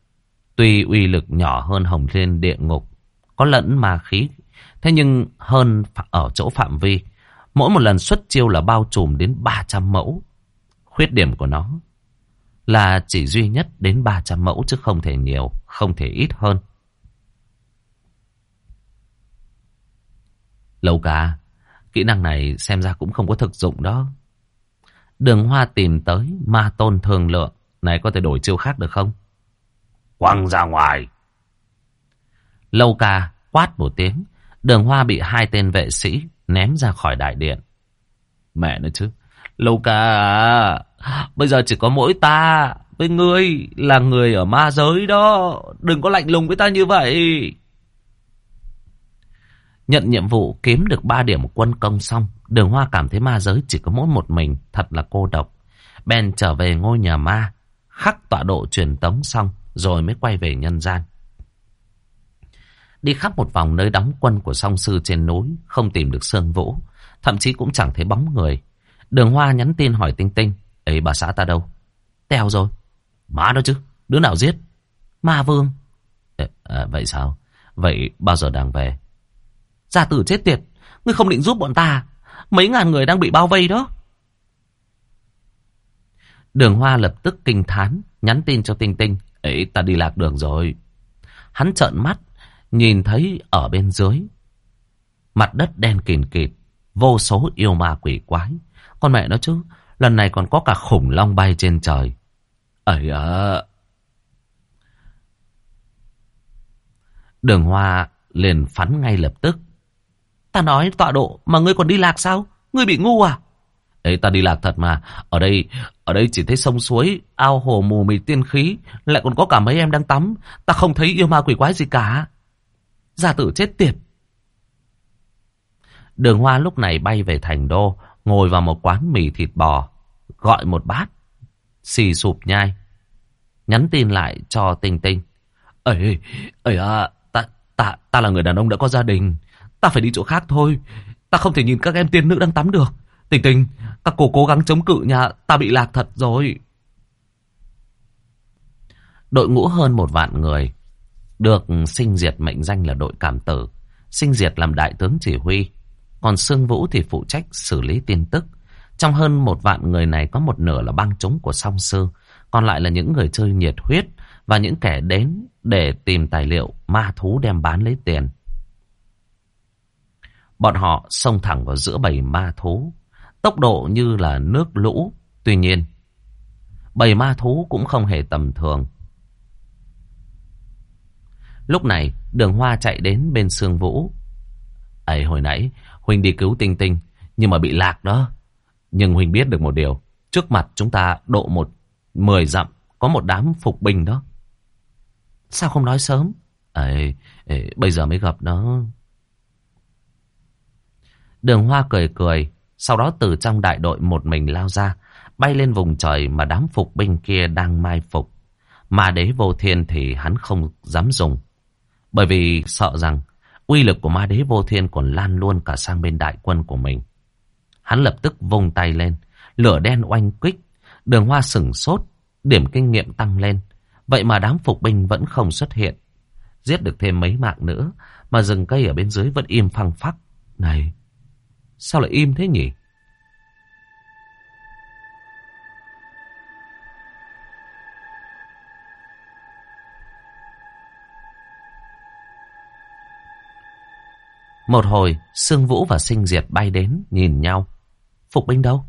S1: Tuy uy lực nhỏ hơn hồng liên địa ngục, có lẫn ma khí Thế nhưng hơn ở chỗ phạm vi, Mỗi một lần xuất chiêu là bao trùm đến 300 mẫu. Khuyết điểm của nó là chỉ duy nhất đến 300 mẫu chứ không thể nhiều, không thể ít hơn. Lâu cả, kỹ năng này xem ra cũng không có thực dụng đó. Đường hoa tìm tới ma tôn thường lượng. Này có thể đổi chiêu khác được không? Quăng ra ngoài. Lâu ca quát một tiếng. Đường hoa bị hai tên vệ sĩ ném ra khỏi đại điện. Mẹ nữa chứ. Lâu ca à, bây giờ chỉ có mỗi ta với ngươi là người ở ma giới đó. Đừng có lạnh lùng với ta như vậy. Nhận nhiệm vụ kiếm được 3 điểm quân công xong, đường hoa cảm thấy ma giới chỉ có mỗi một mình, thật là cô độc. Ben trở về ngôi nhà ma, khắc tọa độ truyền tống xong, rồi mới quay về nhân gian. Đi khắp một vòng nơi đóng quân của song sư trên núi, không tìm được Sương Vũ, thậm chí cũng chẳng thấy bóng người. Đường Hoa nhắn tin hỏi Tinh Tinh, ấy bà xã ta đâu? Teo rồi. Má đó chứ, đứa nào giết? Ma Vương. À, à, vậy sao? Vậy bao giờ đang về? Gia tử chết tiệt, ngươi không định giúp bọn ta. Mấy ngàn người đang bị bao vây đó. Đường Hoa lập tức kinh thán, nhắn tin cho Tinh Tinh. Ấy, ta đi lạc đường rồi. Hắn trợn mắt, nhìn thấy ở bên dưới. Mặt đất đen kìn kịt, vô số yêu ma quỷ quái. Con mẹ nó chứ, lần này còn có cả khủng long bay trên trời. Ấy à... Đường Hoa liền phắn ngay lập tức. Ta nói tọa độ mà ngươi còn đi lạc sao? Ngươi bị ngu à? Ấy ta đi lạc thật mà. Ở đây, ở đây chỉ thấy sông suối, ao hồ mù mịt tiên khí. Lại còn có cả mấy em đang tắm. Ta không thấy yêu ma quỷ quái gì cả. Gia tử chết tiệt. Đường Hoa lúc này bay về thành đô, ngồi vào một quán mì thịt bò, gọi một bát, xì sụp nhai. Nhắn tin lại cho Tinh Tinh. Ấy, ấy à, ta, ta, ta là người đàn ông đã có gia đình. Ta phải đi chỗ khác thôi. Ta không thể nhìn các em tiên nữ đang tắm được. Tình tình, các cô cố gắng chống cự nha. ta bị lạc thật rồi. Đội ngũ hơn một vạn người, được sinh diệt mệnh danh là đội cảm tử. Sinh diệt làm đại tướng chỉ huy, còn Sương Vũ thì phụ trách xử lý tin tức. Trong hơn một vạn người này có một nửa là băng chúng của song sư, còn lại là những người chơi nhiệt huyết và những kẻ đến để tìm tài liệu ma thú đem bán lấy tiền. Bọn họ xông thẳng vào giữa bầy ma thú. Tốc độ như là nước lũ. Tuy nhiên, bầy ma thú cũng không hề tầm thường. Lúc này, đường hoa chạy đến bên Sương Vũ. ấy hồi nãy, Huynh đi cứu Tinh Tinh, nhưng mà bị lạc đó. Nhưng Huynh biết được một điều. Trước mặt chúng ta độ một mười dặm, có một đám phục binh đó. Sao không nói sớm? ấy bây giờ mới gặp nó. Đường Hoa cười cười, sau đó từ trong đại đội một mình lao ra, bay lên vùng trời mà đám phục binh kia đang mai phục. Mà đế vô thiên thì hắn không dám dùng. Bởi vì sợ rằng uy lực của ma đế vô thiên còn lan luôn cả sang bên đại quân của mình. Hắn lập tức vung tay lên, lửa đen oanh kích, đường hoa sửng sốt, điểm kinh nghiệm tăng lên. Vậy mà đám phục binh vẫn không xuất hiện. Giết được thêm mấy mạng nữa, mà rừng cây ở bên dưới vẫn im phăng phắc. Này, Sao lại im thế nhỉ? Một hồi, Sương Vũ và Sinh Diệt bay đến, nhìn nhau. Phục binh đâu?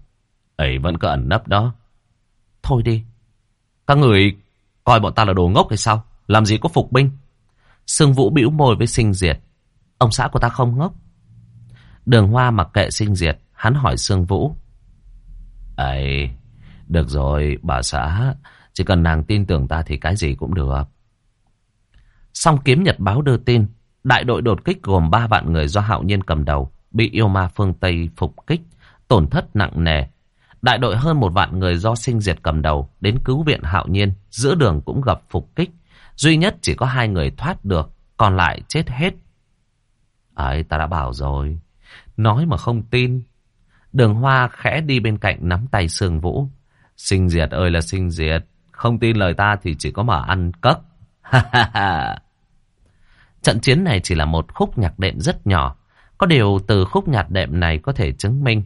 S1: Ấy vẫn cứ ẩn nấp đó. Thôi đi. Các người coi bọn ta là đồ ngốc hay sao? Làm gì có phục binh? Sương Vũ bĩu môi với Sinh Diệt. Ông xã của ta không ngốc. Đường Hoa mặc kệ sinh diệt, hắn hỏi Sương Vũ. Ấy, được rồi, bà xã, chỉ cần nàng tin tưởng ta thì cái gì cũng được. Song kiếm nhật báo đưa tin, đại đội đột kích gồm ba vạn người do hạo nhiên cầm đầu, bị yêu ma phương Tây phục kích, tổn thất nặng nề. Đại đội hơn một vạn người do sinh diệt cầm đầu, đến cứu viện hạo nhiên, giữa đường cũng gặp phục kích. Duy nhất chỉ có hai người thoát được, còn lại chết hết. Ấy, ta đã bảo rồi, Nói mà không tin. Đường Hoa khẽ đi bên cạnh nắm tay Sương Vũ. Sinh diệt ơi là sinh diệt. Không tin lời ta thì chỉ có mà ăn cất. Trận chiến này chỉ là một khúc nhạc đệm rất nhỏ. Có điều từ khúc nhạc đệm này có thể chứng minh.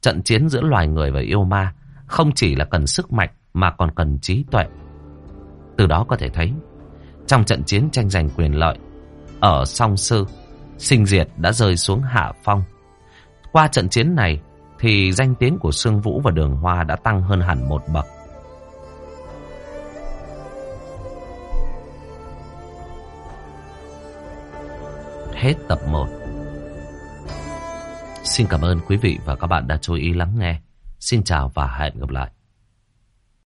S1: Trận chiến giữa loài người và yêu ma không chỉ là cần sức mạnh mà còn cần trí tuệ. Từ đó có thể thấy, trong trận chiến tranh giành quyền lợi, ở song sư, sinh diệt đã rơi xuống hạ phong. Qua trận chiến này thì danh tiếng của Sương Vũ và Đường Hoa đã tăng hơn hẳn một bậc. Hết tập 1 Xin cảm ơn quý vị và các bạn đã chú ý lắng nghe. Xin chào và hẹn gặp lại.